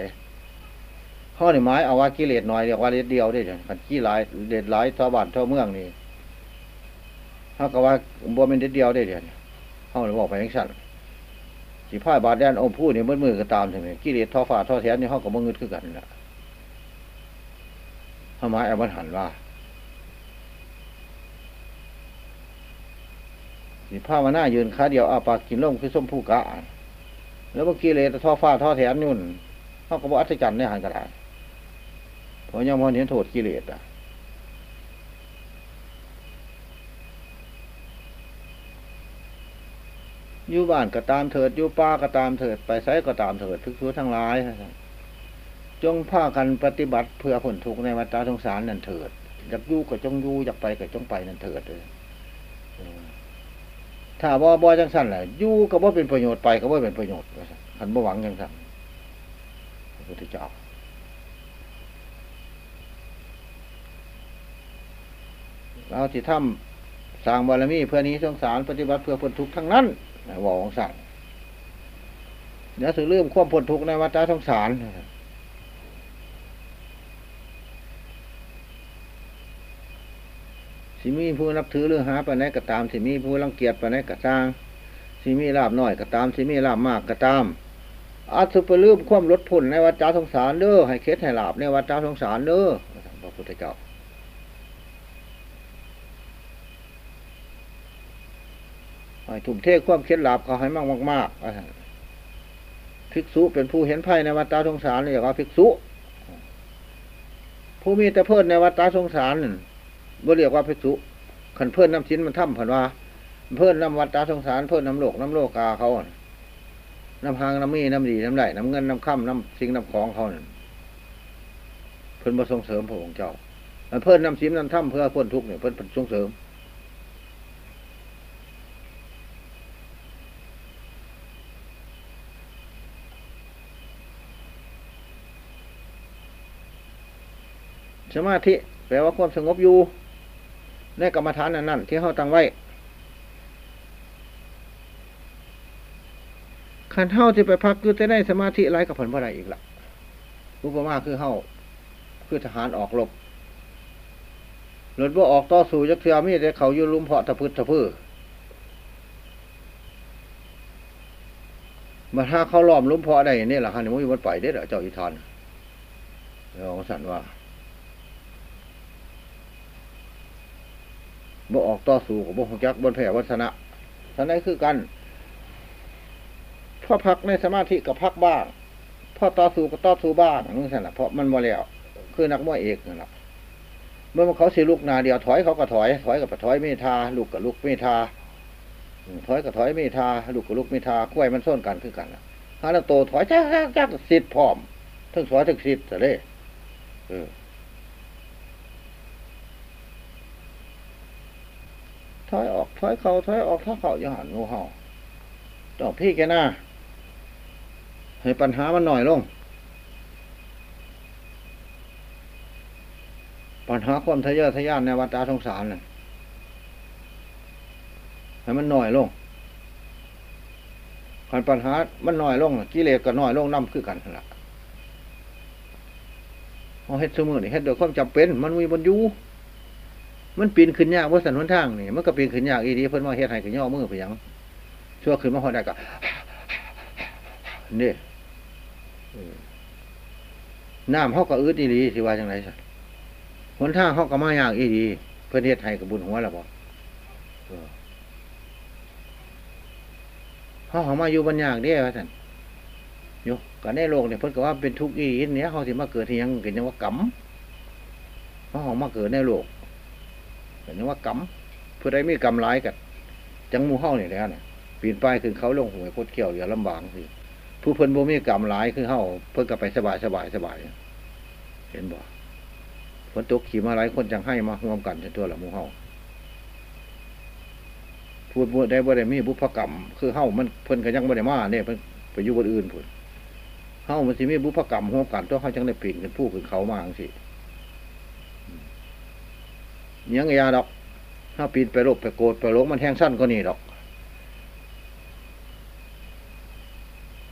Speaker 1: ข้อหนึ่ไม้เอาว่ากิเลสน้อยเรียกว่าเด็ดเดียวได้เลยขันกี้หลายเด็ดหลายทอบ้านทอเมืองนี่เขาก็ว่าบัวเป็นเด็ดเดียวได้เดียวเขาเลยบอกไปยังสั่นสีผ้าบาดแดนอมพูดเนี่ยมืดมือก็ตามใช่ไหมกิเลสทอฝ่าทอแถนนี่เขาก็บ่งึดขึ้นกันนะ ทำไมเอามันหันว่าสีผ้ามาหน้ายืนขาเดียวอาปากกินล่มคือส้มผู้กะแล้วเมื่อกี้เลยท่อฟ้าท่อแถนนุ่นเขาก็บอกอัศจรรย์ในหันกระดาษเพราะยังมองเห็นโทษกิเลสอะอยู่บ้านก็ตามเถิดอยู่ป้าก็ตามเถิดไปไซก็ตามเถิดทุกทุทั้งหลาย จงพากันปฏิบัติเพื่อผลทุกข์ในวัฏสงสารนั่นเถิด อยากยู่ก็จงยู่อยากไปก็จงไปนั่นเถิดเลยถ้าบ่บ่จังสั้นแหละยู่ก็บ่เป็นประโยชน์ไปก็บ่เป็นประโยชน์ขันบ่หวังจังสั้นพระพุทธเจ้าเราที่ทำสร้างบารมีเพื่อนี้สงสารปฏิบัติเพื่อผลทุกข์ทั้งนั้นบอกของสั่งเดี๋ยวสือเริ่มควบผลทุกข์ในวัฏสงสาร สิมีผู้นับถือเรื่องหาไปไหนก็ตาม สิมีผู้รังเกียจไปไหนก็ตามสิมีลาบน้อยก็ตาม สิมีลาบมากก็ตามอาสุปลืมควมลดผลในวัฏสงสารเด้อให้เคสให้ลาบในวัฏสงสารเด้อพระพุทธเจ้าให้ทุ่มเทความเคล็ดลับเขาให้มากมากมากภิกษุเป็นผู้เห็นไพ่ในวัฏสงสารเรียกว่าภิกษุ ผู้มีแต่เพิ่นในวัฏสงสาร บ่เรียกว่าภิกษุขันเพิ่นน้ำชิ้นมันถ้ำผันว่า เพิ่นน้ำวัฏสงสาร เพิ่นน้ำโลกน้ำโลกาเขาน้ำหางน้ำมีน้ำดีน้ำไหลน้ำเงินน้ำค่ำน้ำสิ่งน้ำของเขาเนี่ยเพิ่นมาส่งเสริมพระองค์เจ้าเพิ่นน้ำชิ้นน้ำถ้ำเพื่อพ้นทุกข์เนี่ยเพิ่นส่งเสริมสมาธิแปลว่าความสงบอยู่ ในกรรมฐานนั้นที่เขาตั้งไว้ขันเท่าที่ไปพักคือจะได้สมาธิไรกับผลบ่ได้อีกละรูปมาคือเท่าคือทหารออกรบรถว่าออกต่อสู้ยักษ์เทียมีแต่เขายู่ลุมเพาะตะพื้ตะพื้มาถ้าเขาล้อมลุมเพาะได้เนี่ยแหละคันนี้มันไปได้เหรอเจ้าอิทานเราสั่นว่า บ่ออกต่อสู้กับบ่หงจักบนแผ่วัฒนะท่านนั้นคือกันพ่อพักในสมาธิกับพักบ้างพ่อต่อสู้กับต่อสู้บ้างนั่นสินะเพราะมันบ่แล้ว คือนักมวยเอกนั่นแหละเมื่อเขาสิลุกนาเดียวถอยเขาก็ถอย ถอยกับถอยไม่ทาลูกกับลูกไม่ทาถอยกับถอยไม่ทาลูกกับลูกไม่ทากล้วยมันส้นกันคือกันฮาแล้วโตถอยจ้าจ้าสิทธิ์พร้อมทั้งถอยทั้งสิทธิ์เลยเออ อยออกถอยเขาถอยออกถ้าเขาอย่าหันงูเห่าตอพี่แกหน้าให้ปัญหามันหน่อยลง ปัญหาความทะเยอทะยานในวัฏสงสารน่ะให้มันหน่อยลงขันปัญหามันหน่อยลงกิเลสก็หน่อยลงน้ำคือกันละเอาเฮ็ดสมือนี่เฮ็ดโดยความจำเป็น มันมีบนยู่ มันปีนขึ้นยากว่าสันหนทางนี่มันก็ปีนขึ้นยากอีดีเพิ่นว่าเฮ็ดให้ขึ้นย่อมือไปยังชั่วขึ้นมาหอดได้ก็นี่น้ำเขาก็อืดอีดีสิว่าจังไรสันหนทางเขาก็มายากอีดี เพื่อนเฮ็ดให้กับบุญหัวแล้วบ่เขาเขามาอยู่บรรยากเด้ว่าท่านโยก็ในโลกเนี่ยเพิ่นก็ว่าเป็นทุกข์อีเนี้ยเขาสิมาเกิดที่ยังกินยังว่ากรรมเขาเขามาเกิดในโลก กินว่ากรรมเพื่อได้มีกรรมร้ายกันจังมูเฮาเนี่ยแหละเนี่ยปีนป้ายขึ้นเขาลงหวยโคตรเขียวอย่าลำบากสิผู้เพิ่นบ่มีกรรมร้ายคือเฮาเพิ่นก็ไปสบายสบายสบายเห็นบ่ฝนตกขี่มาหลายคนจังให้มาร่วมกันจนตัวละมูเฮาพูดบ่ได้บ่ได้มีบุพกรรม คือเฮามันเพิ่นก็ยังบ่ได้มาเนี่ยเพิ่นไปอยู่บนอื่นพุ่นเฮามันสิมีบุพกรรมร่วมกันตัวเฮาจังได้ปีนขึ้นผู้ขึ้นเขามาจังซี่ ยังยาดอกถ้าปีนไปลบไปโกรธไปหลงมันแห้งสั้นก็นี่ดอก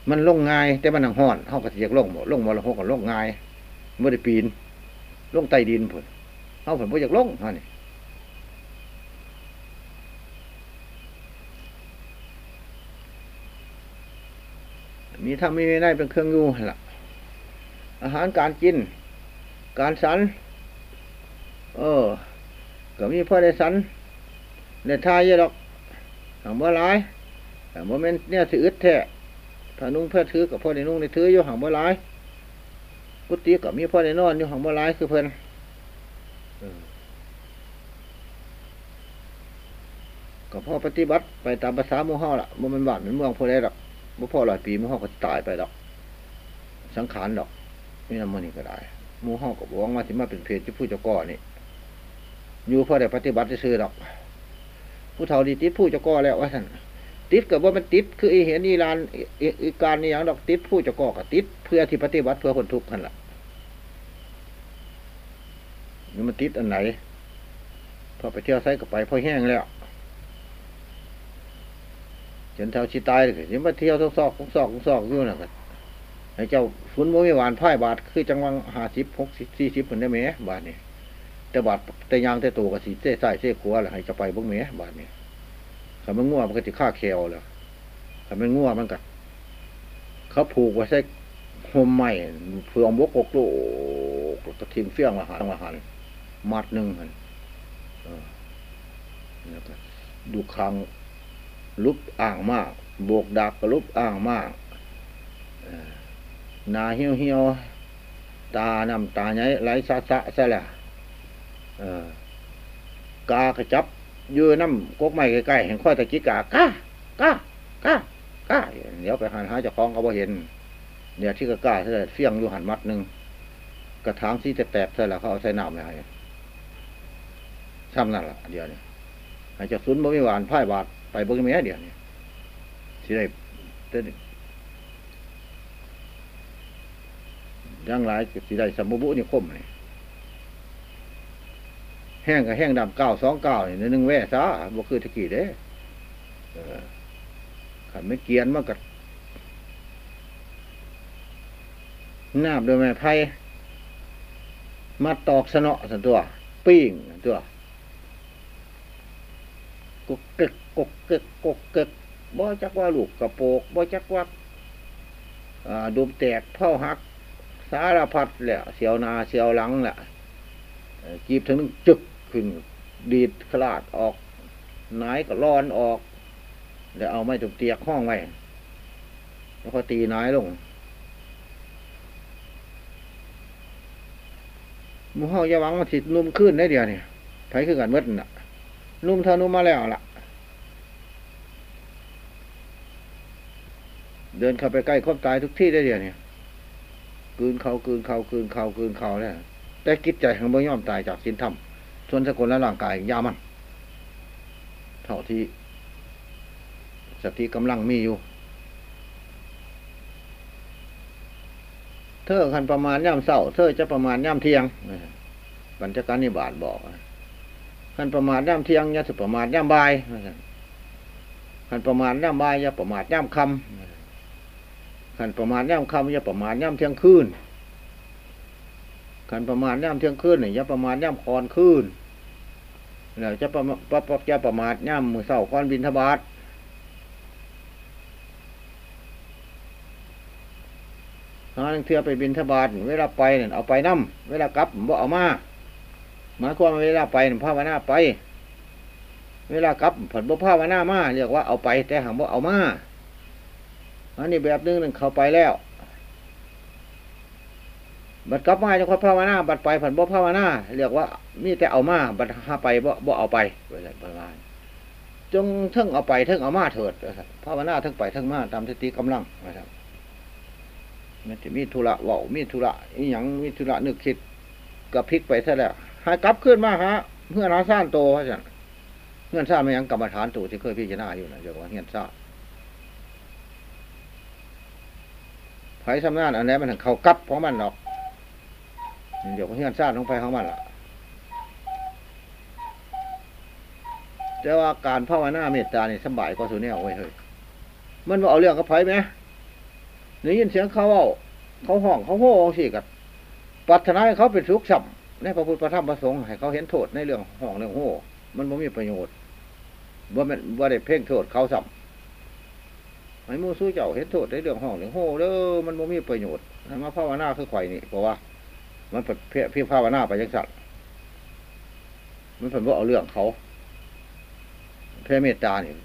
Speaker 1: มันลงง่าย แต่มันหนังห้อนเขาก็เสียกลงบ่ลงบ่ละหกก็ลงง่ายไม่ได้ปีน ลงใต้ดินผุนเขาผลบ่อยากลงฮะนี่มีทำมีได้เป็นเครื่องอยู่ล่ะ อาหารการกิน การสัน เออ ก็มีพ่อได้สันในทายเยอะหรอกถามว่ร้ายแต่โมเมนเนี่ยถืออึดแท้ถ้านุ่งเพื่อถือกับพ่อในนุ่งในถืออยู่ห่างบ่ร้าย กุฏิกับมีพ่อในนอนอยู่ห่างบ่ร้ายคือเพิ่นก็พ่อปฏิบัติไปตามภาษาโมเฮาล่ะโมมันบาดเหมือนเมืองพ่อได้หรอกบ่พ่อหลายปีโมเฮาก็ตายไปดอก สังขารดอกนี่นำมันนี่ก็ได้โมเฮาก็บอกว่าสิมาเป็นเพศที่ผู้จ้าก่อนี่ อยู่พ่อได้ปฏิบัติซื้อดอก ผู้เฒ่าดีติดผู้จ้าก่อแล้วว่าท่านติดกับว่ามันติดคืออีเห็นอีลานอีการนี่อย่างดอกติดผู้จะก่อกับติดเพื่อที่ปฏิบัติเพื่อคนทุกข์นั่นแหละนี่มันติดอันไหนพอไปเที่ยวไซก็ไปพอแห้งแล้วจนเท่าชิตายเลยยังมาเที่ยวทุกซอกทุกซอกทุกซอกอยู่นะครับให้เจ้าฟุนโมมีหวานพ่ายบาท คือจังหวังห้าสิบหกสิบสี่สิบคนได้ไหมบาทนี่ แต่บาทแต่ยางแต่ตัวกับสีเส้ใส่เส้ขัวอะไรให้จะไปบ้างไหมบาทนี่ถ้ามันง่วมันก็จะฆ่าแควเลยถ้ามันง่วมันก็เขาผูกไว้ใส่โฮมใหม่เพื่อมบกกโลกกระทิงเฟี้ยงอาหารอาหารมัดหนึ่งมันดูครางลุบอ่างมาก โบกดักก็ลุบอ่างมากนาเหี่ยวเหี่ยวตาน้ำตาใหญ่ไหลสะสะซะแหละ กากระจับยืนน้ำกกไม้ใกล้ๆเห็นข้อตะกี้กากากากากาเดี๋ยวไปหันหาเจ้าของเขาบ่เห็นเนี่ยที่กะก้าเท่าเฟี้ยงอยู่หันมัดหนึ่งกระถางที่จะแตกเท่าแล้วเขาเอาใส่น้ำเลยซ้ำนั่นแหละเดี๋ยวนี้อาจจะซุนบ่มีหวานพ่ายบาดไปบิ้งแม่เดี๋ยวนี้สิได้เต้นยังหลายสิได้สมบูรณ์นี่คมนี่ แห้งกับแห้งดำเก้าสองเก้าเนี่ยหนึ่งแว่ซะบ่คือตะกี้เด้ขันไม่เกียนมากัดน้ำโดยแม่ไพ่มาตอกสนอสันตัว ปิ้งตัวกุกกกกุกกกกุกเก็กบ่จักว่าลูกกระโปกบ่จักว่าดูมแตกเผาหัก สารพัดแหละเสียวนาเสียวหลังแหละจีบถึงจึก ขึ้น ดีดขลาดออกไหนก็ร้อนออก แล้วเอาไม้จุกเตียกห้องไว้แล้วก็ตีน้อยลงมูเฮาจะวังมาสินุ่มขึ้นได้เดียวเนี่ยไผคือกันเมื่อน่ะ นุ่มเท่านุ่มมาแล้วล่ะ เดินเข้าไปใกล้ครอบตายทุกที่ได้เดียวเนี่ยกืนเขากืนเขากืนเขากืนเขาแล้วแต่กิจใจของบ่ยอมตายจากสินธรรม ส่วนสกุลและร่างกายยามัน เท่าที่สติกำลังมีอยู่ เธอคันประมาณย่ำเศร้าเธอจะประมาณย่ำเที่ยงบัญชาการนิบาตบอกคันประมาณย่ำเที่ยงอย่าสุประมาณย่ำบ่ายคันประมาณย่ำบ่ายอย่าประมาณย่ำคำคันประมาณย่ำคำอย่าประมาณย่ำเที่ยงคืน ขันประมาณย่ำเที่ยงคืนเนี่ยอย่าประมาณย่ำคอนคืนแล้วจะประมาณจะประมาทย่ำมือเสาคอนบินทบาทหาเทือไปบินทบาทเวลาไปเนี่ยเอาไปน้ำเวลากลับบ่เอามาหมายความเวลาไปภาวนาไป เวลากลับผลบ่ภาวนามาเรียกว่าเอาไปแต่หางบ่เอามาอันนี้แบบนึงนึงเขาไปแล้ว บัดกลับมาจะค่อยภาวนาบัดไปผันบ่ภาวนาเรียกว่ามีแต่เอามาบัดหาไปบ่บ่เอาไปประมาณจงเทิงเอาไปเทิงเอามาเถิดภาวนาเทิงไปเทิงมาตามสติกำลังนะครับมันจะมีธุระว่ามีธุระอีหยังมีธุระนึกคิดกับพลิกไปซะแล้วให้กลับขึ้นมาฮะเพื่อนาซ่านโตเพราะฉะนั้นเงื่อนซ่านไม่ยังกรรมฐานตัวที่เคยพิจารณาอยู่นะเรียกว่าเงื่อนซ่านไผ่สำนานอันนี้มันถึงเขากับของมันหรอก เดี๋ยวก็เงื่อนซ่านลงไปของมันล่ะ แต่ว่าการภาวนาเมตตานี่สบายกว่าสุเนี่ยเว้ยเฮ้ยมันว่าเอาเรื่องกับไผ่ไหมได้ยินเสียงเขาเอาเขาห้องเขาโห่สิกับปัฒนาให้เขาเป็นสุขสัมในพระพุทธพระธรรมพระสงฆ์ให้เขาเห็นโทษในเรื่องห้องเรื่องโห่มันไม่มีประโยชน์ว่ามันว่าได้เพ่งโทษเขาสัมให้มูสู้เจ้าเห็นโทษในเรื่องห้องเรื่องโห่เด้อมันไม่มีประโยชน์มาภาวนาคือไข่นี่เพราะว่า มันเพียเพียภาวนาไปยังสัตว์มันเป็นว่าเอาเรื่องเขาเพ่เมตตาเนี่ย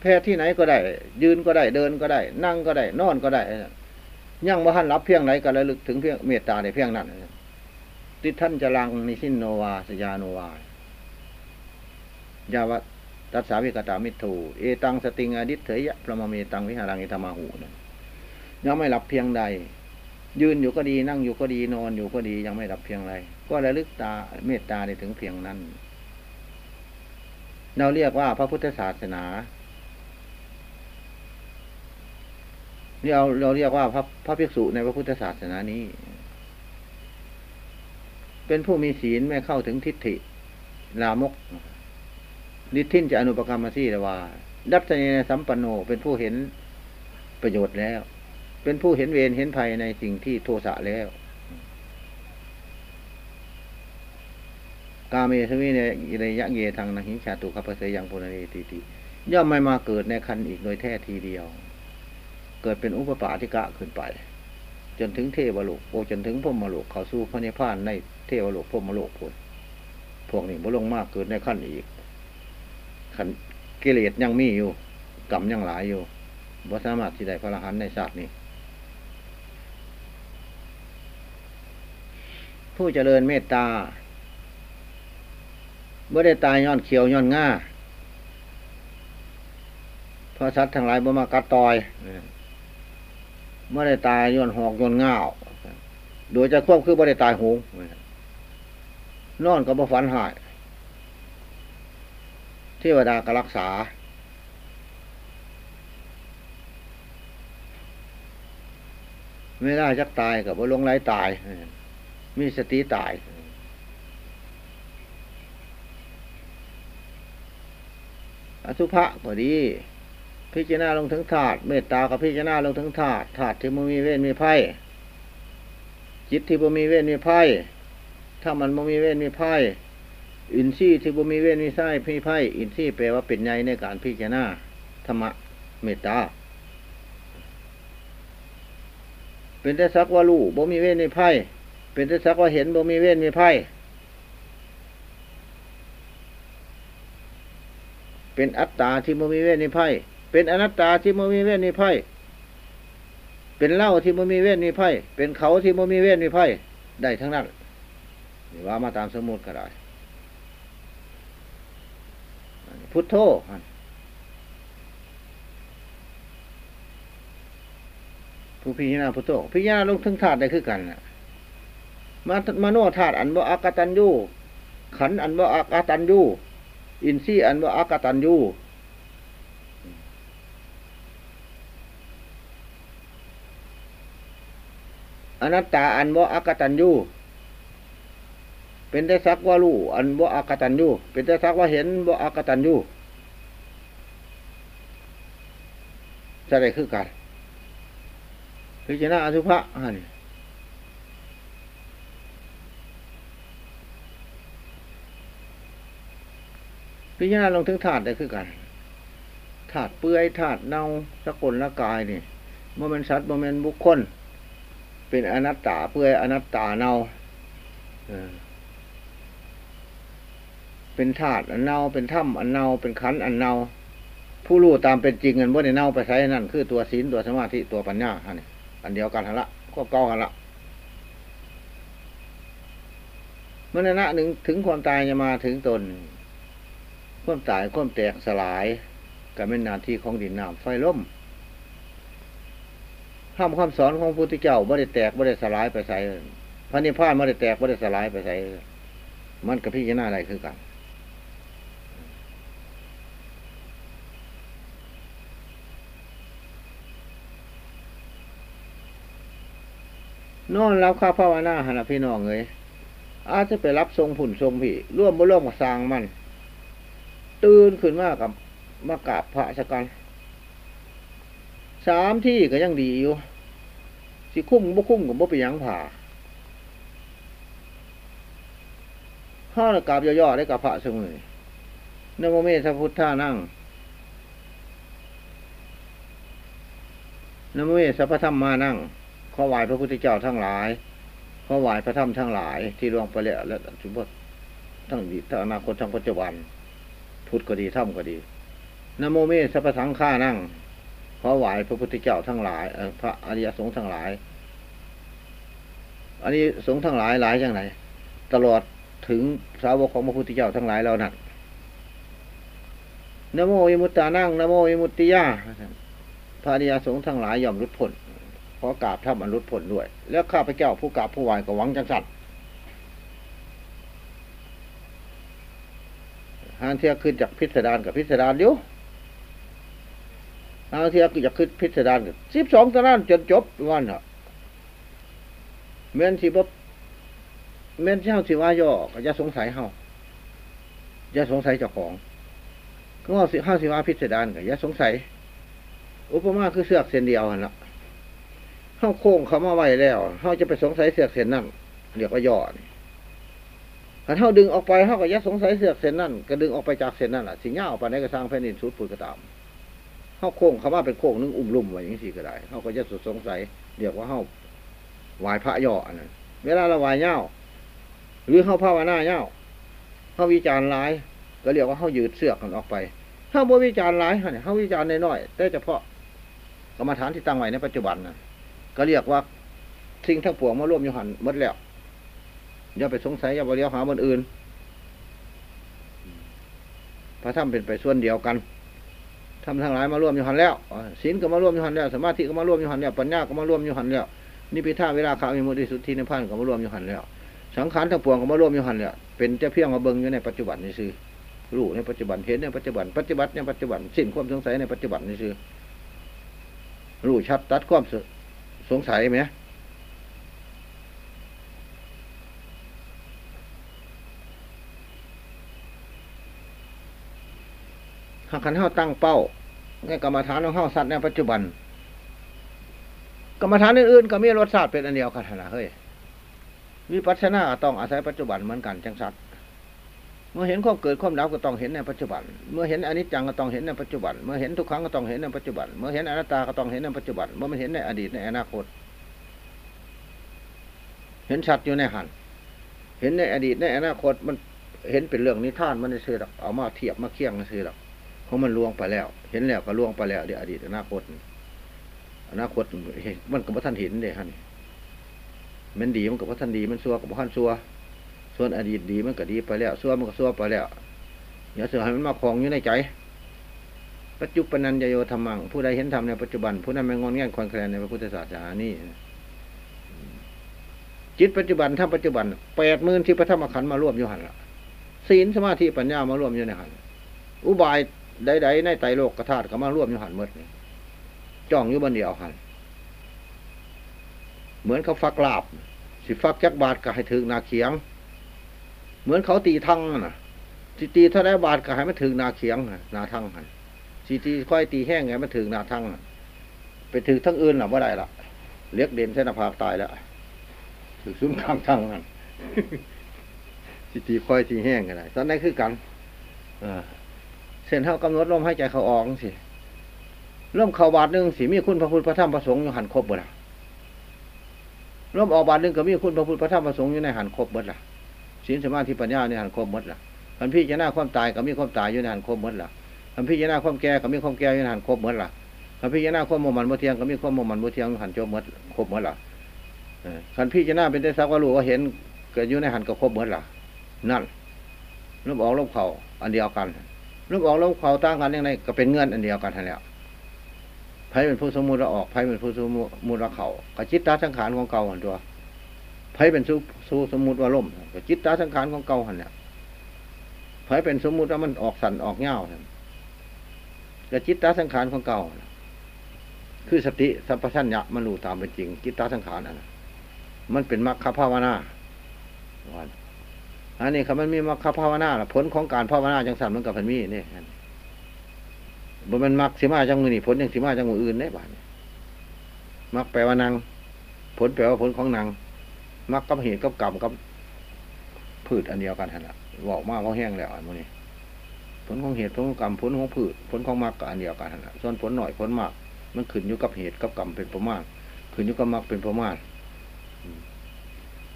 Speaker 1: แพ้ที่ไหนก็ได้ ยืนก็ได้เดินก็ได้ นั่งก็ได้ นอนก็ได้ยังว่าท่านรับเพียงไหนก็ระลึกถึงเพียงเมตตาในเพียงนั้นติท่านจะลังนิสินโนวาสยาโนวายาวตัสสาวิกตามิถูเอตังสติงอดิษเถยะพระมเมตังวิหารังอิธมาหูนยังไม่รับเพียงใด ยืนอยู่ก็ดีนั่งอยู่ก็ดีนอนอยู่ก็ดียังไม่รับเพียงไรก็ระลึกตาเมตตาในถึงเพียงนั้น เราเรียกว่าพระพุทธศาสนาเราเราเรียกว่าพระพระภิกษุในพระพุทธศาสนานี้ เป็นผู้มีศีลไม่เข้าถึงทิฏฐิ ลามกนิทินจะอนุปกรรมมาที่แต่ว่าดัชนีสัมปันโนเป็นผู้เห็นประโยชน์แล้ว เป็นผู้เห็นเวรเห็นภัยในสิ่งที่โทสะแล้ว กาเมสวีในระยะเยทางนัหิชาตุขปเสยยังปุณเนติติย่อมไม่มาเกิดในคันอีกโดยแท้ทีเดียว เกิดเป็นอุปปาทิกะขึ้นไป จนถึงเทวโลกโอจนถึงพมโลกเขาสู้พระนิพพานในเทวโลกพมโลกพนพวกนี้บ่ลงมากเกิดในขั้นอีกขันกิเลสยังมีอยู่กรรมยังหลายอยู่บ่สามารถที่ได้พระรหันในศาสตร์นี้ ผู้เจริญเมตตาเมื่อได้ตายย้อนเขียวย้อนง่าพระสัตว์ทั้งหลายบ่มากัดตอยเมื่อได้ตายย้อนหอกย้อนเงาโดยจะควบคือบ่ได้ตายหงนอนก็บ่ฝันหายเทวดาก็รักษา ไม่ได้จักตายกับว่าลงไรตาย มีสติตาย อสุภะก็ดี พิจารณาลงถึงธาตุเมตตากับพิจารณาลงถึงธาตุธาตุที่มันมีเวทมีไพ่จิตที่บ่มีเวทมีไพ่ถ้ามันบ่มีเวทมีไพ่อินทรีย์ที่บ่มีเวทมีไส้พี่ไพ่อินทรีย์แปลว่าเป็นไงในการพิจารณาธรรมะเมตตาเป็นแต่สักว่ารู้บ่มีเวทมีไพ่ เป็นแต่สักว่าเห็นบ่มีเวทมีไพ่เป็นอัตตาที่บ่มีเวทมีไพ่เป็นอนัตตาที่มันมีเวทมีไพ่เป็นเล่าที่มันมีเวทมีไพ่เป็นเขาที่มันมีเวทมีไพ่ได้ทั้งนั้นนี่ว่ามาตามสมุดก็ได้พุทโธผู้พิจารณาพุทโธพิจารณาลงถึงธาตุได้คือกันนะ มามโนธาตุอันว่าอากตันยูขันอันว่าอากตันยูอินทรีย์อันว่าอากตันยูอนัตตาอันว่าอากตันยูเป็นแต่สักว่ารู้อันว่าอากตันยูเป็นแต่สักว่าเห็นว่าอากตันยูจะได้คือกันพิจารณาอสุภะฮะนี่ พิจารณาลงถึงธาตุได้คือกันธาตุเปื่อยธาตุเน่าสกุลละกายนี่โมเมนต์สัตว์โมเมนต์บุคคล เป็นอนัตตาเปื่อยอนัตตาเน่าเป็นธาตุอันเน่าเป็นถ้ำอันเน่าเป็นขันอันเน่าผู้รู้ตามเป็นจริงกันว่าในเน่าไปใช้นั่นคือตัวศีลตัวสมาธิตัวปัญญาอันนี้อันเดียวกันละก็เก้ากันละเมื่อนะหนึ่งถึงความตายจะมาถึงตน ความตายความแตกสลายกับเป็นนาทีของดินน้ำไฟล่มห้ามความสอนของพุทธเจ้าไม่ได้แตกไม่ได้สลายไปใส่พระนิพพานไม่ได้แตกไม่ได้สลายไปใส่มันกับพี่จะน่าอะไรคือกันนอนรับข้าภาวนาหนพี่น้องเลยอาจจะไปรับทรงผุ่นทรงผีร่วมบ่ร่วมกับสร้างมัน ตื่นขึ้นมากับมากราบพระสกันสามที่ก็ยังดีอยู่สิคุ้มบ่คุ้มกับบ่ไปยังผ่าห้ากราบย่อๆได้กับพระสมุยนโมเมสพุทธานั่งนโมเมสัพธรรมมานั่งขอไหวพระพุทธเจ้าทั้งหลายขอไหวพระธรรมทั้งหลาย ที่ล่วงไปแล้วและสุบทั้งดีทั้งอนาคตทั้งปัจจุบัน พุทธก็ดีธรรมก็ดีนโมเมสัพสังฆานั่งขอไหวพระพุทธเจ้าทั้งหลายพระอริยสงฆ์ทั้งหลาย อันนี้สงฆ์ทั้งหลายหลายอย่างไรตลอดถึงสาวกของพระพุทธเจ้าทั้งหลายเรานั่นนโมยมุตตานั่งนโมยมุตติยาพระอริยสงฆ์ทั้งหลายยอมรุดพ้นขอกราบท่านอนุดผลด้วย แล้วข้าพเจ้าผู้กราบผู้ไหวก็หวังจังสัตว์ หางเทียขึ้นจากพิสดารกับพิสดารเดียวหางเทียขึ้นจากขึ้นพิสดารกับสิบสองตารางจนจบวันเหรอเม่นที่บบเม่นเจ้าสิว่าย่อก็จะสงสัยเฮาจะสงสัยเจ้าของก็ว่าสิห้าสิว่าพิสดารก็จะสงสัย อุปมาคือเสือกเส้นเดียวน่ะเข้าโค้งเขามาไว้แล้วเขาจะไปสงสัยเสือกเส้นนั่นเรียกว่าย่อนี่ ถ้าเขาดึงออกไปเขาก็ยัดสงสัยเสือกเส้นนั่นก็ดึงออกไปจากเส้นนั่นแหละสิงเงาไปในกระซังแผ่นดินสุดปุ๋ยกระตามเขาโค้งเขามาเป็นโค้งนึงอุ้มลุ่มไว้อย่างนี้ก็ได้เขาก็ยัดสุดสงสัยเรียกว่าเขาวายพระย่ออันนั้นเวลาเราวายเงาหรือเขาภาวนาเงาเขาวิจารณ์ร้าย ก็เรียกว่าเขายืดเสือกกันออกไปเขาบวิจารณ์ร้ายเนี่าวิจารณ์น้อยๆแต่เฉพาะกรรมฐานที่ตั้งไว้ในปัจจุบันนะก็เรียกว่าสิ่งทั้งปวงมาร่วมอยู่หันหมดแล้ว อย่าไปสงสัยอย่าไปเลี้ยวหาบนอื่น พระธรรมเป็นไปส่วนเดียวกันทำทั้งหลายมาร่วมอยู่หันแล้วศีลก็มาร่วมอยู่หันแล้วสมาธิก็มาร่วมอยู่หันแล้วปัญญาก็มาร่วมอยู่หันแล้วนิพพิทาเวลาขามีมุติสุทธินิพพานก็มาร่วมอยู่หันแล้วสังขารทั้งปวงก็มาร่วมอยู่หันแล้วเป็นเจ้าเพียงมาเบิงอยู่ในปัจจุบันนี่คือรู้ในปัจจุบันเห็นในปัจจุบันปฏิบัติในปัจจุบันสิ้นความสงสัยในปัจจุบันนี่คือรู้ชัดตัดความสงสัยไหม หากขันเท้าตั้งเป้าในกรรมฐานของเท้าสัตว์ในปัจจุบัน กรรมฐานอื่นๆก็มีรสชาติเป็นอันเดียวกันนะเฮ้ยวิปัสสนาต้องอาศัยปัจจุบันเหมือนกันจังสัตว์เมื่อเห็นความเกิดความดับก็ต้องเห็นในปัจจุบัน เมื่อเห็นอนิจจังก็ต้องเห็นในปัจจุบัน เมื่อเห็นทุกครั้งก็ต้องเห็นในปัจจุบัน เมื่อเห็นอนัตตาก็ต้องเห็นในปัจจุบัน เมื่อมันเห็นในอดีตในอนาคต เห็นชัดอยู่ในหันเห็นในอดีตในอนาคตมันเห็นเป็นเรื่องนิทานมันไม่ใช่หรอกเอามาเทียบมาเคียงไม่ใช่หรอก ราะมันล่วงไปแล้ว เห็นแล้วก็ล่วงไปแล้วเดี๋ยวอดีตอนาคต อนาคตมันกับพระท่านเห็นเดี๋ยวฮันมันดีมันกับพระท่านดีมันซัวกับพระท่านซัวส่วนอดีตดีมันก็ดีไปแล้วซัวมันก็ซัวไปแล้วอย่าเสือให้มันมาคลองอยู่ในใจ ปัจจุบันนันยโยธรรมัง ผู้ใดเห็นธรรมในปัจจุบัน ผู้นั้นไม่งอนแง่คอนแคลนในพระพุทธศาสนานี่จิตปัจจุบันถ้าปัจจุบันแปดหมื่นที่พระธรรมขันธ์มาร่วมอยู่หันละศีลสมาธิปัญญามาร่วมอยู่ในหันอุบาย ใดๆในไตโลกกระธาตุก็มารวมอยู่หันหมดนี่จ้องอยู่บนเดียวหันเหมือนเขาฟักลาบ สิฟักจักบาทก็ให้ถึงนาเขียง เหมือนเขาตีทั้งนะสิตีเท่าไรบาทก็ให้มันถึงนาเขียงนาทั้งหันสิตีค่อยตีแห้งไงมันถึงนาทั้งไปถึงทั้งอื่นหรือว่าได้ละเลี้ยกเด่นเส้นภาพตายแล้วถึงซุ้มข้างทั้งหันสิตีค่อยตีแห้งกันได้ตอนนั้นคือกัน ส้นเท่ากำหนดลมให้ใจเขาออกสิลมเข้าบาทหนึ่งสิมีคุณพระพุทธพระธรรมพระสงฆ์อยู่หันครบเบิดละลมออกบาทหนึ่งก็มีคุณพระพุทธพระธรรมพระสงฆ์อยู่ในหันครบเบิดละศีลสมาธิปัญญาในหันครบเบิดละคันพี่จะหน้าความตายก็มีความตายอยู่ในหันครบเบิดละคันพี่จะหน้าความแก่ก็มีความแก่อยู่ในหันครบเบิดละคันพี่จะหน้าความโมมันโมเทียงก็มีความโมมันโมเทียงหันจบเบิดครบเบิดละคันพี่จะหน้าเป็นได้สักว่ารู้ว่าเห็นเกิดอยู่ในหันก็ครบเบิดละนั่นลมออกลมเข่าอันเดียวกัน ลมออกลมเข่าต่างกันยังไงก็เป็นเงื่อนอันเดียวกันทั้งแล้วไพ่เป็นผู้สมมุติเรออกไพ่เป็นผู้สมมุติเรเข่ากับจิตตาสังขารของเก่าหันตัวไพ่เป็นสู้สมมุติว่าล่มกับจิตตาสังขารของเก่าหันเนี่ยไพ่เป็นสมมุติว่ามันออกสันออกเง่ากับจิตตาสังขารของเก่าคือสติสัพพัญญะมันรู้ตามเป็นจริงจิตตาสังขารนั่นมันเป็นมรรคภาวนา อันนี้ครับมันมีมรรคภาวนาผลของการภาวนาจังสันมันกับพันมีนี่บ่มันมักสิมาจังมือนี่ผลยังสิมาจังมืออื่นได้บ้านมักแปลว่านางผลแปลว่าผลของนางมักกับเหตุกับกรรมกับพืชอันเดียวกันทันละบอกมากเขาแห้งแล้วอันนี้ผลของเหตุผลของกรรมผลของพืชผลของมรรคอันเดียวกันทันละส่วนผลหน่อยผลมากมันขึ้นอยู่กับเหตุกับกรรมเป็นประมาณขึ้นอยู่กับมรรคเป็นประมาณ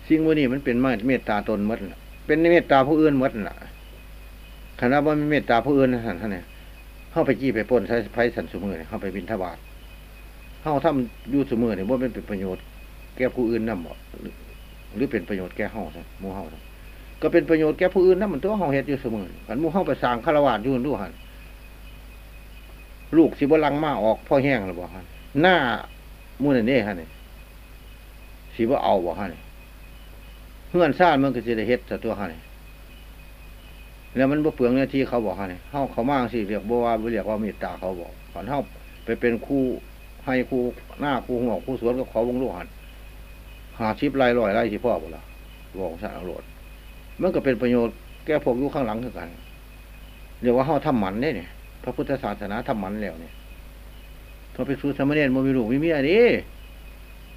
Speaker 1: สิ่งวันนี้มันเป็นเมตตาตนมด เป็นเมตตาผู้อื่นหมดน่ะคณะว่าเมตตาผู้อื่นท่านท่านเนี่ยเข้าไปจี้ไปป้นใช้ไพ่สันสมือเข้าไปบินทบาทเข้าทำยูสมือเนี่ยว่าเป็นประโยชน์แก่ผู้อื่นนั่นบ่หรือเป็นประโยชน์แก่เฮาใช่มูเฮาก็เป็นประโยชน์แก่ผู้อื่นนั่นมันตัวเฮาเฮ็ดอยู่เสมอกันมูเฮาไปสร้างคารวะอยู่ดูหันลูกสิบลังมาออกพ่อแห้งหรือบ่ฮะหน้ามูนี่นี่ฮะนี่สิบ่เอาบ่ฮะนี่ เฮือนซ่านมันก็สิได้เฮ็ดแต่ตัวฮะนี่แล้วมันบ่เปลืองเนื้อที่เขาบอกฮะนี่เฮาเขามากสิเรียกบ่ว่าบ่เรียกว่ามตตาเขาบอกก่อนเฮาไปเป็นคู่ให้คู่หน้าคู่หัวคู่สวนกับเขาวงลูกหันหาชิปไล่ลอยไล่ที่พ่อบุละบอกสารโรดมันก็เป็นประโยชน์แก้พวกยุคข้างหลังคือกันเรียกว่าเฮาทำหมันได้เนี่ยพระพุทธศาสนาทำหมันแล้วเนี่ยพอไปสู่สมณเณรมันมีลูกมีเมียดิ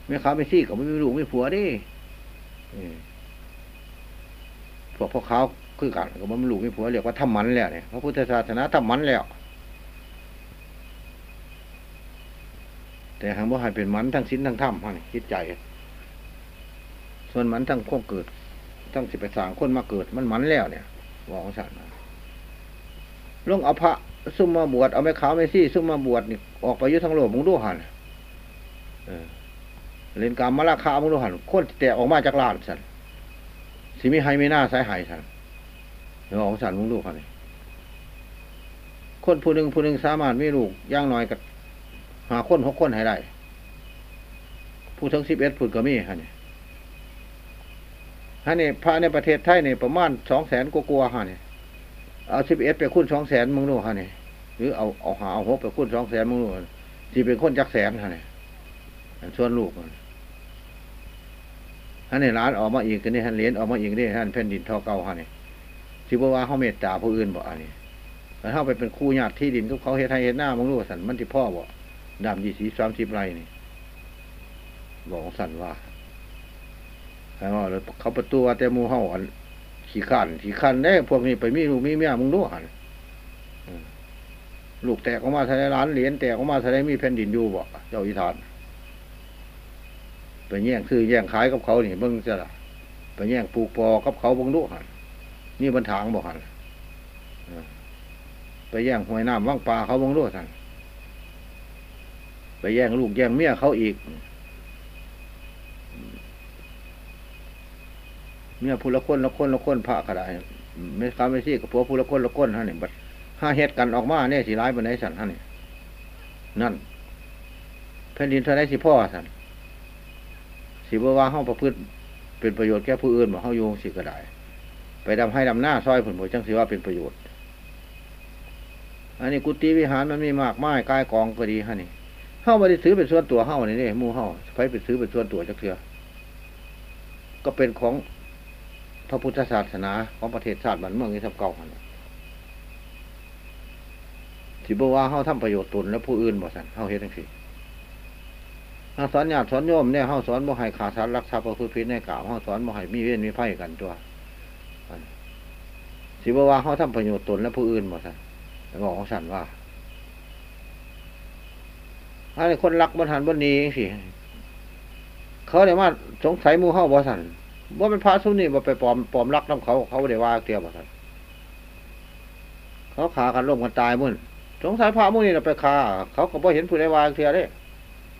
Speaker 1: ไม่ขาไม่ซี่กับไม่มีลูกไม่ผัวดิ พวกพ่อเขาคือกันกับมันลูกมีผัวเรียกว่าทำมันแล้วเนี่ยพระพุทธศาสนาทำมันแล้ว แต่หางว่าให้เป็นมันทั้งสิ้นทั้งถ้ำฮะคิดใจ ส่วนมันทั้งข้อเกิดทั้งสิบไปดสางคนมาเกิด มันมันแล้วเนี่ยบอกของฉันลงเอาพระซุ่มมาบวชเอาไม่ขาวไม่ซี่ซุ่มมาบวชนี่ออกไปยุทธังโลกมึงดูหันเล่นการมาลาคามึงดูหันคนแต่ออกมาจากลานสัน สิมีไฮไม่น่าสายหายสันเดี๋ยวของสันมึงดูหันคนผู้หนึ่งผู้หนึ่งสามารถมีลูกย่างน้อยกับหาคนหกคนให้ได้ผู้ทั้งสิบเอ็ดผู้ก็มีฮะเนี่ยฮะเนี่ยพระในประเทศไทยเนี่ยประมาณสองแสนกลัวฮะเนี่ยเอาสิบเอ็ดไปคูณสองแสนมึงดูฮะเนี่ยหรือเอาเอาหาเอาหกไปคูณสองแสนมึงดูที่เป็นคนจักแสนฮะเนี่ยส่วนลูก ฮะนี่ร้านออกมาอีกกันนี่ฮะเหรียญออกมาอีกนี่ฮะแผ่นดินทอเก่าฮะนี่ยสิบว่าเขาเมตตาผู้อื่นบอกอันนี้แล้วเข้าไปเป็นคู่ญาติที่ดินก็เขาเฮ็ดให้เฮ็ดหน้ามึงรู้สันมันที่พ่อบอกดำยี่สีสามสิบไรนี่บอกสันว่าใช่ไหมเลยเขาประตูว่าแต่มูเฮาอันขี่ขันขี่ขันได้พวกนี้ไปมีลูกมีเมียมึงรู้หันลูกแตกออกมาทะเลร้านเหรียญแตกออกมาทะเลมีแผ่นดินอยู่บ่เจ้าอีธาน ไปแย่งซื้อแย่งขายกับเขานี่เบิ่งจะละไปแย่งปลูกปอกับเขาบังรู้หันนี่บรรทางบอกหันไปแย่งหวยน้ำว่างปลาเขาบังรู้สันไปแย่งลูกแย่งเมียเขาอีก เมียผู้ละคนละคนละคนพระก็ได้ไม่ค้าไม่ซี่กับผัวผู้ละคนละคนฮะนี่บัดห้าเฮ็ดกันออกมาเนี่ยสิร้ายบนไหนสันฮะนี่นั่นแผ่นดินเท่าไรสิพ่อสัน สิบว่าห้องประพฤติเป็นประโยชน์แก่ผู้อื่นบอกห้องโยงสิก็ได้ ไปดำให้ดำหน้าซอยผลผลจังสิว่าเป็นประโยชน์ อันนี้กุฏิวิหารมันมีมากไม้กายกองก็ดีฮะนี่เข้ามาได้ซื้อเป็นส่วนตัวเข้านี่นี่มูเข้าไปไปซื้อเป็นส่วนตัวจักเถื่อก็เป็นของพระพุทธศาสนาของประเทศชาติบ้านเมืองนี้ทับเก่าหันสิบว่าเขาทำประโยชน์ตนและผู้อื่นบ่สันเขาเฮ็ดทั้งสี่ เขาสอนญาติสอนโยมเนี่ยเขาสอนบ่ให้ขาดสารรักษาประพฤติผิดในกล่าวเขาสอนบ่ให้มีเวรมีไพ่กันตัวสิบว่าเขาทำประโยชน์ตนและผู้อื่นบ่สันบอกของสันว่าถ้าคนรักบนหันบนนี้สิเขาเดี๋ยวมาสงสัยมูเฮ้าบ่สันว่าเป็นพระสุนี่บ่ไปปลอมปลอมรักน้ำเขาเขาเดี๋ยวว่าเตียวบ่สันเขาขากันร่มกันตายมุ่นสงสัยพระมุ่นี่เราไปคาเขาก็บ่เห็นผู้ใดวางเทียเด้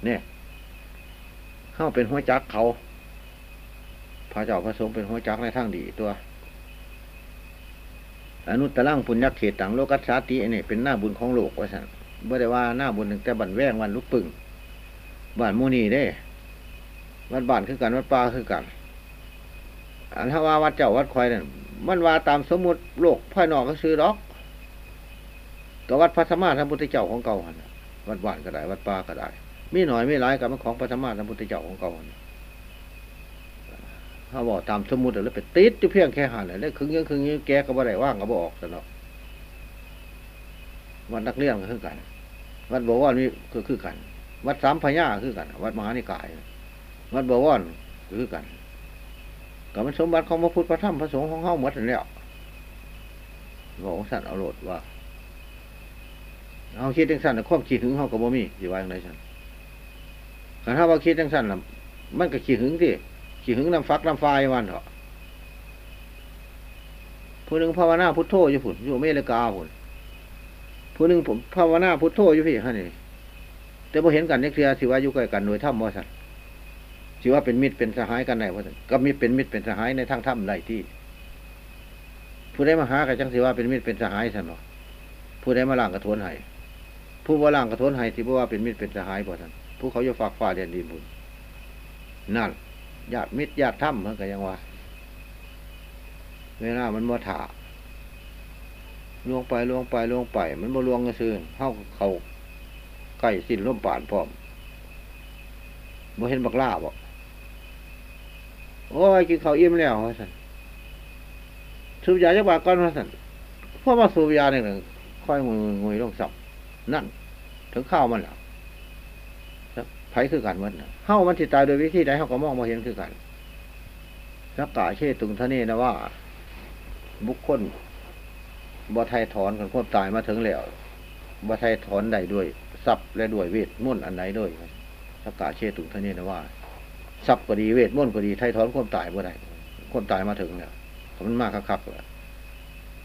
Speaker 1: เนี่ย เข้าเป็นหัวจักเขา พระเจ้าพระสงฆ์เป็นหัวจักในทางดีตัว อนุตตรังปุญญเขตต่างโลกัสสาตินี่เป็นหน้าบุญของโลกว่าสันบ่ได้ว่าหน้าบุญหนึ่งแต่บันแวงวันลุกปึงบ้านมูนีเด้วัดบ้านคือกันวัดป่าคือกัน อันถ้าว่าวัดเจ้าวัดคอยนั่นมันว่าตามสมมุติโลกภายนอกก็ซื้อดอกก็วัดพระธรรมะธรรมพุทธเจ้าของเก่าหันวัดบ้านก็ได้ วัดป่าก็ได้ มีหน่อยมีหลายกับมันของพระธรรมะธรรมพุทธเจ้าของเก่าหันน่ะถ้าบอกตามสมมุติแล้วไปติดอยู่เพียงแค่หันเลยแล้วครึ่งยังคึงยังแกก็บ่ได้ว่างก็บ่ออกซะเนาะวัดนักเรียนก็คือกัน วัดบวรมีก็คือกัน วัดสามพญาคือกัน วัดมหานิกาย วัดบวรก็คือกันกับมันสมบัติของพระพุทธพระธรรมพระสงฆ์ของเฮาหมดแล้วบอกสัตว์เอาโลดว่า เอาคิดจังสั้นน่ะความคิดหึงเฮากับบ่มีสิว่าอย่างไรสัน ขันถ้าว่าคิดจังสั้นน่ะมันก็ขี้หึงที่ขี้หึงน้ำฟักน้ำไฟวันเถอะผู้หนึ่งภาวนาพุทโธอยู่ผุนอยู่เมริกาผุนผู้หนึ่งผมภาวนาพุทโธอยู่พี่ฮะนี่แต่พอเห็นกันนี่เคือสิว่าอยู่ใกล้กันโดยถ้ำว่าสันสิว่าเป็นมิตรเป็นสหายกันไหนว่าสันก็มีเป็นมิตรเป็นสหายในทางถ้ำใดที่ ผู้ใดมาหากันจังสิว่าเป็นมิตรเป็นสหายสันหรอผู้ใดมาล่างกระทวนไห้ผู้ว่าล่างกระทวนไห้ที่ว่าเป็นมิตรเป็นสหายบ่สัน ผู้เขาจะฝากฝ่าเรียนดีบุญนั่นญาติมิตรญาติถ้ำเหมันก็ยังว่าเวลามันมาถาลวงไปลวงไปลวงไป มันบ่ลวงกระซื้อเข้าเขาใกล้สิ้นร่มป่านพร้อมบ่เห็นบักล่าบอกโอ้ยกินข้าวอิ่มแล้วว่าสันสูบยาจักบาก้อนว่าสันเพราะว่าสูบยาเนี่ยค่อยงุยงุยลงสับนั่น ถึงข้าวมันแล้ว ไผคือกันมันเฮ้ามันติตายโดยวิธีใดเฮ้าก็มองมาเห็นคือกันสักกาเชตุงทะเนนะว่า บุคคลบ่ไทยถอนคนควบตายมาถึงแล้วบ่ไทยถอนได้ด้วยทรัพย์และด้วยเวทมุ่นต์อันไหนด้วยสักกาเชตุงทะเนนะว่าทรัพย์ก็ดีเวทมุ่นต์ก็ดีไทยถอนควบตายบ่ได้ควบตายมาถึงแล้วมันมากคักๆเลย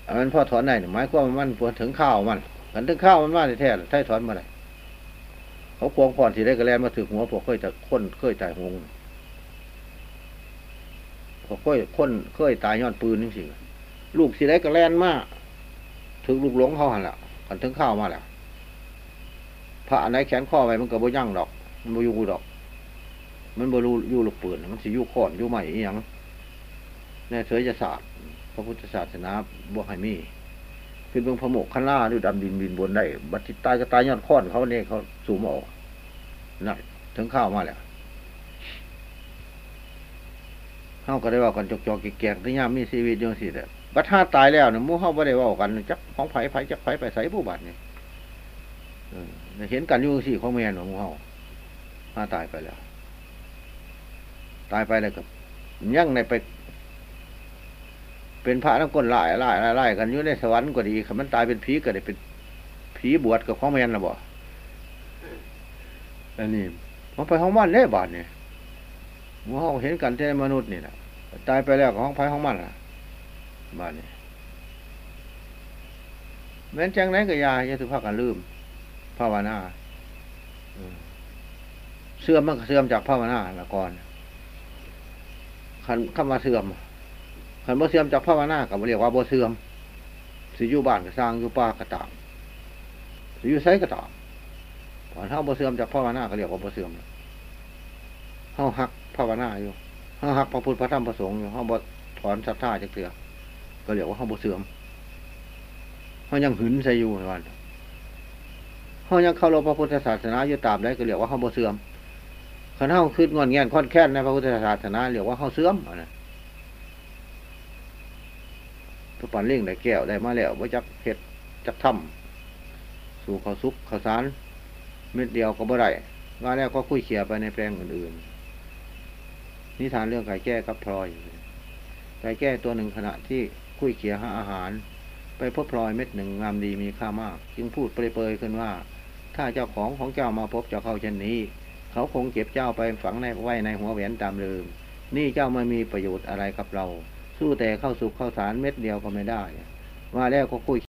Speaker 1: อันนั้นพ่อถอนได้เนี่ยหมายความว่ามันถึงข้าวมันกันถึงข้าวมันมากแท้ๆไทยถอนมาได้ เขาควงผ่อนสีได้กระแลนมาถือหัวพวกเคยจะค้นเคยตายหงพวกเคยค้นเคยตายย้อนปืนนี่สิลูกสีได้กระแลนมาถึงลูกหลงเขาหันละกันถึงข้าวมาแล้วพระอันไหนแขนข้อไปมันก็บ่ยั่งดอก มันบ่ยู่ดอก มันบ่รู้อยู่ลูกปืนมันสิยู่ขอนยู่ใหม่อีหยังแน่เสยจะศาสตร์พระพุทธศาสนาบวกให้มี คือเบื้องพระโมกขันล่าด้วยดำดินบินบนได้บัติตายก็ตายยอนค้อนเขาเนี่ยเขาสูมออกนั่นถึงข้าวมาแล้วเขาก็ได้ว่ากันจกจอกแกกที่ยามมีชีวิตยังสิแต่บัดห้าตายแล้วเนี่ยมู่เขาไม่ได้ว่ากันจักของไผ่ไผ่จักไผ่ไปใส่ผู้บาดเนี่ยเห็นกันอยู่สี่ของแม่หนูมู่เขาห้าตายไปแล้ว ตายไปแล้วกับยังในไป เป็นพระน้ำก้นหลายหลายหลายกันอยู่ในสวรรค์ก็ดีคำมันตายเป็นผีก็ได้เป็นผีบวชกับข้องแม่นละบ่อันนี้มันไปห้องบ้านเล่บาทเนี่ยมู่เขาเห็นกันที่มนุษย์นี่แหละตายไปแล้วของไผ่ของมันล่ะบ้านนี้แม้นจังไหนก็ยาจะถือพากันลืมภาวนาเสื่อมมันเสื่อมจากภาวนาละก่อนขันเข้ามาเสื่อม ขันบ่เสื่อมจากภาวนากับเรียกว่าบ่เสื่อมสิอยู่บ้านก็สร้างอยู่ป่าก็ตามสิอยู่ไสก็ตามพอเท่าบ่เสื่อมจากภาวนาก็เรียกว่าบ่เสื่อมเฮาหักภาวนาอยู่เฮาหักพระพุทธพระธรรมพระสงฆ์อยู่เฮาบ่ถอนศรัทธาจากเถื่อก็เรียกว่าเฮาบ่เสื่อมเฮายังหึนใส่อยู่วันเฮายังเข้ารพพระพุทธศาสนาอยู่ตามได้ก็เรียกว่าเฮาบ่เสื่อมขันเฮาคืดงอนแงนค่อนแค้นในพระพุทธศาสนาเรียกว่าเฮาเสื่อมนะ สุปันเล่งได้แก้วได้มาแล้วว่าจักเผ็ดจักถ้ำสู่ข้าวซุปข้าวสารเม็ดเดียวก็บ่ได้ว่าแล้วก็คุยเขี่ยไปในแปลงอื่นๆ นิทานเรื่องไก่แก้กับพลอยไก่แก้ตัวหนึ่งขณะที่คุยเขี่ยหาอาหาร ไปพบพลอยเม็ดหนึ่งงามดีมีค่ามาก จึงพูดเปรยๆขึ้นว่า ถ้าเจ้าของของเจ้ามาพบเจ้าเข้าเช่นนี้ เขาคงเก็บเจ้าไปฝังในไว้ในหัวแหวนตามเดิมนี่เจ้าไม่มีประโยชน์อะไรกับเรา สู้แต่เข้าสุกเข้าสารเม็ดเดียวก็ไม่ได้ มาแล้วก็คุย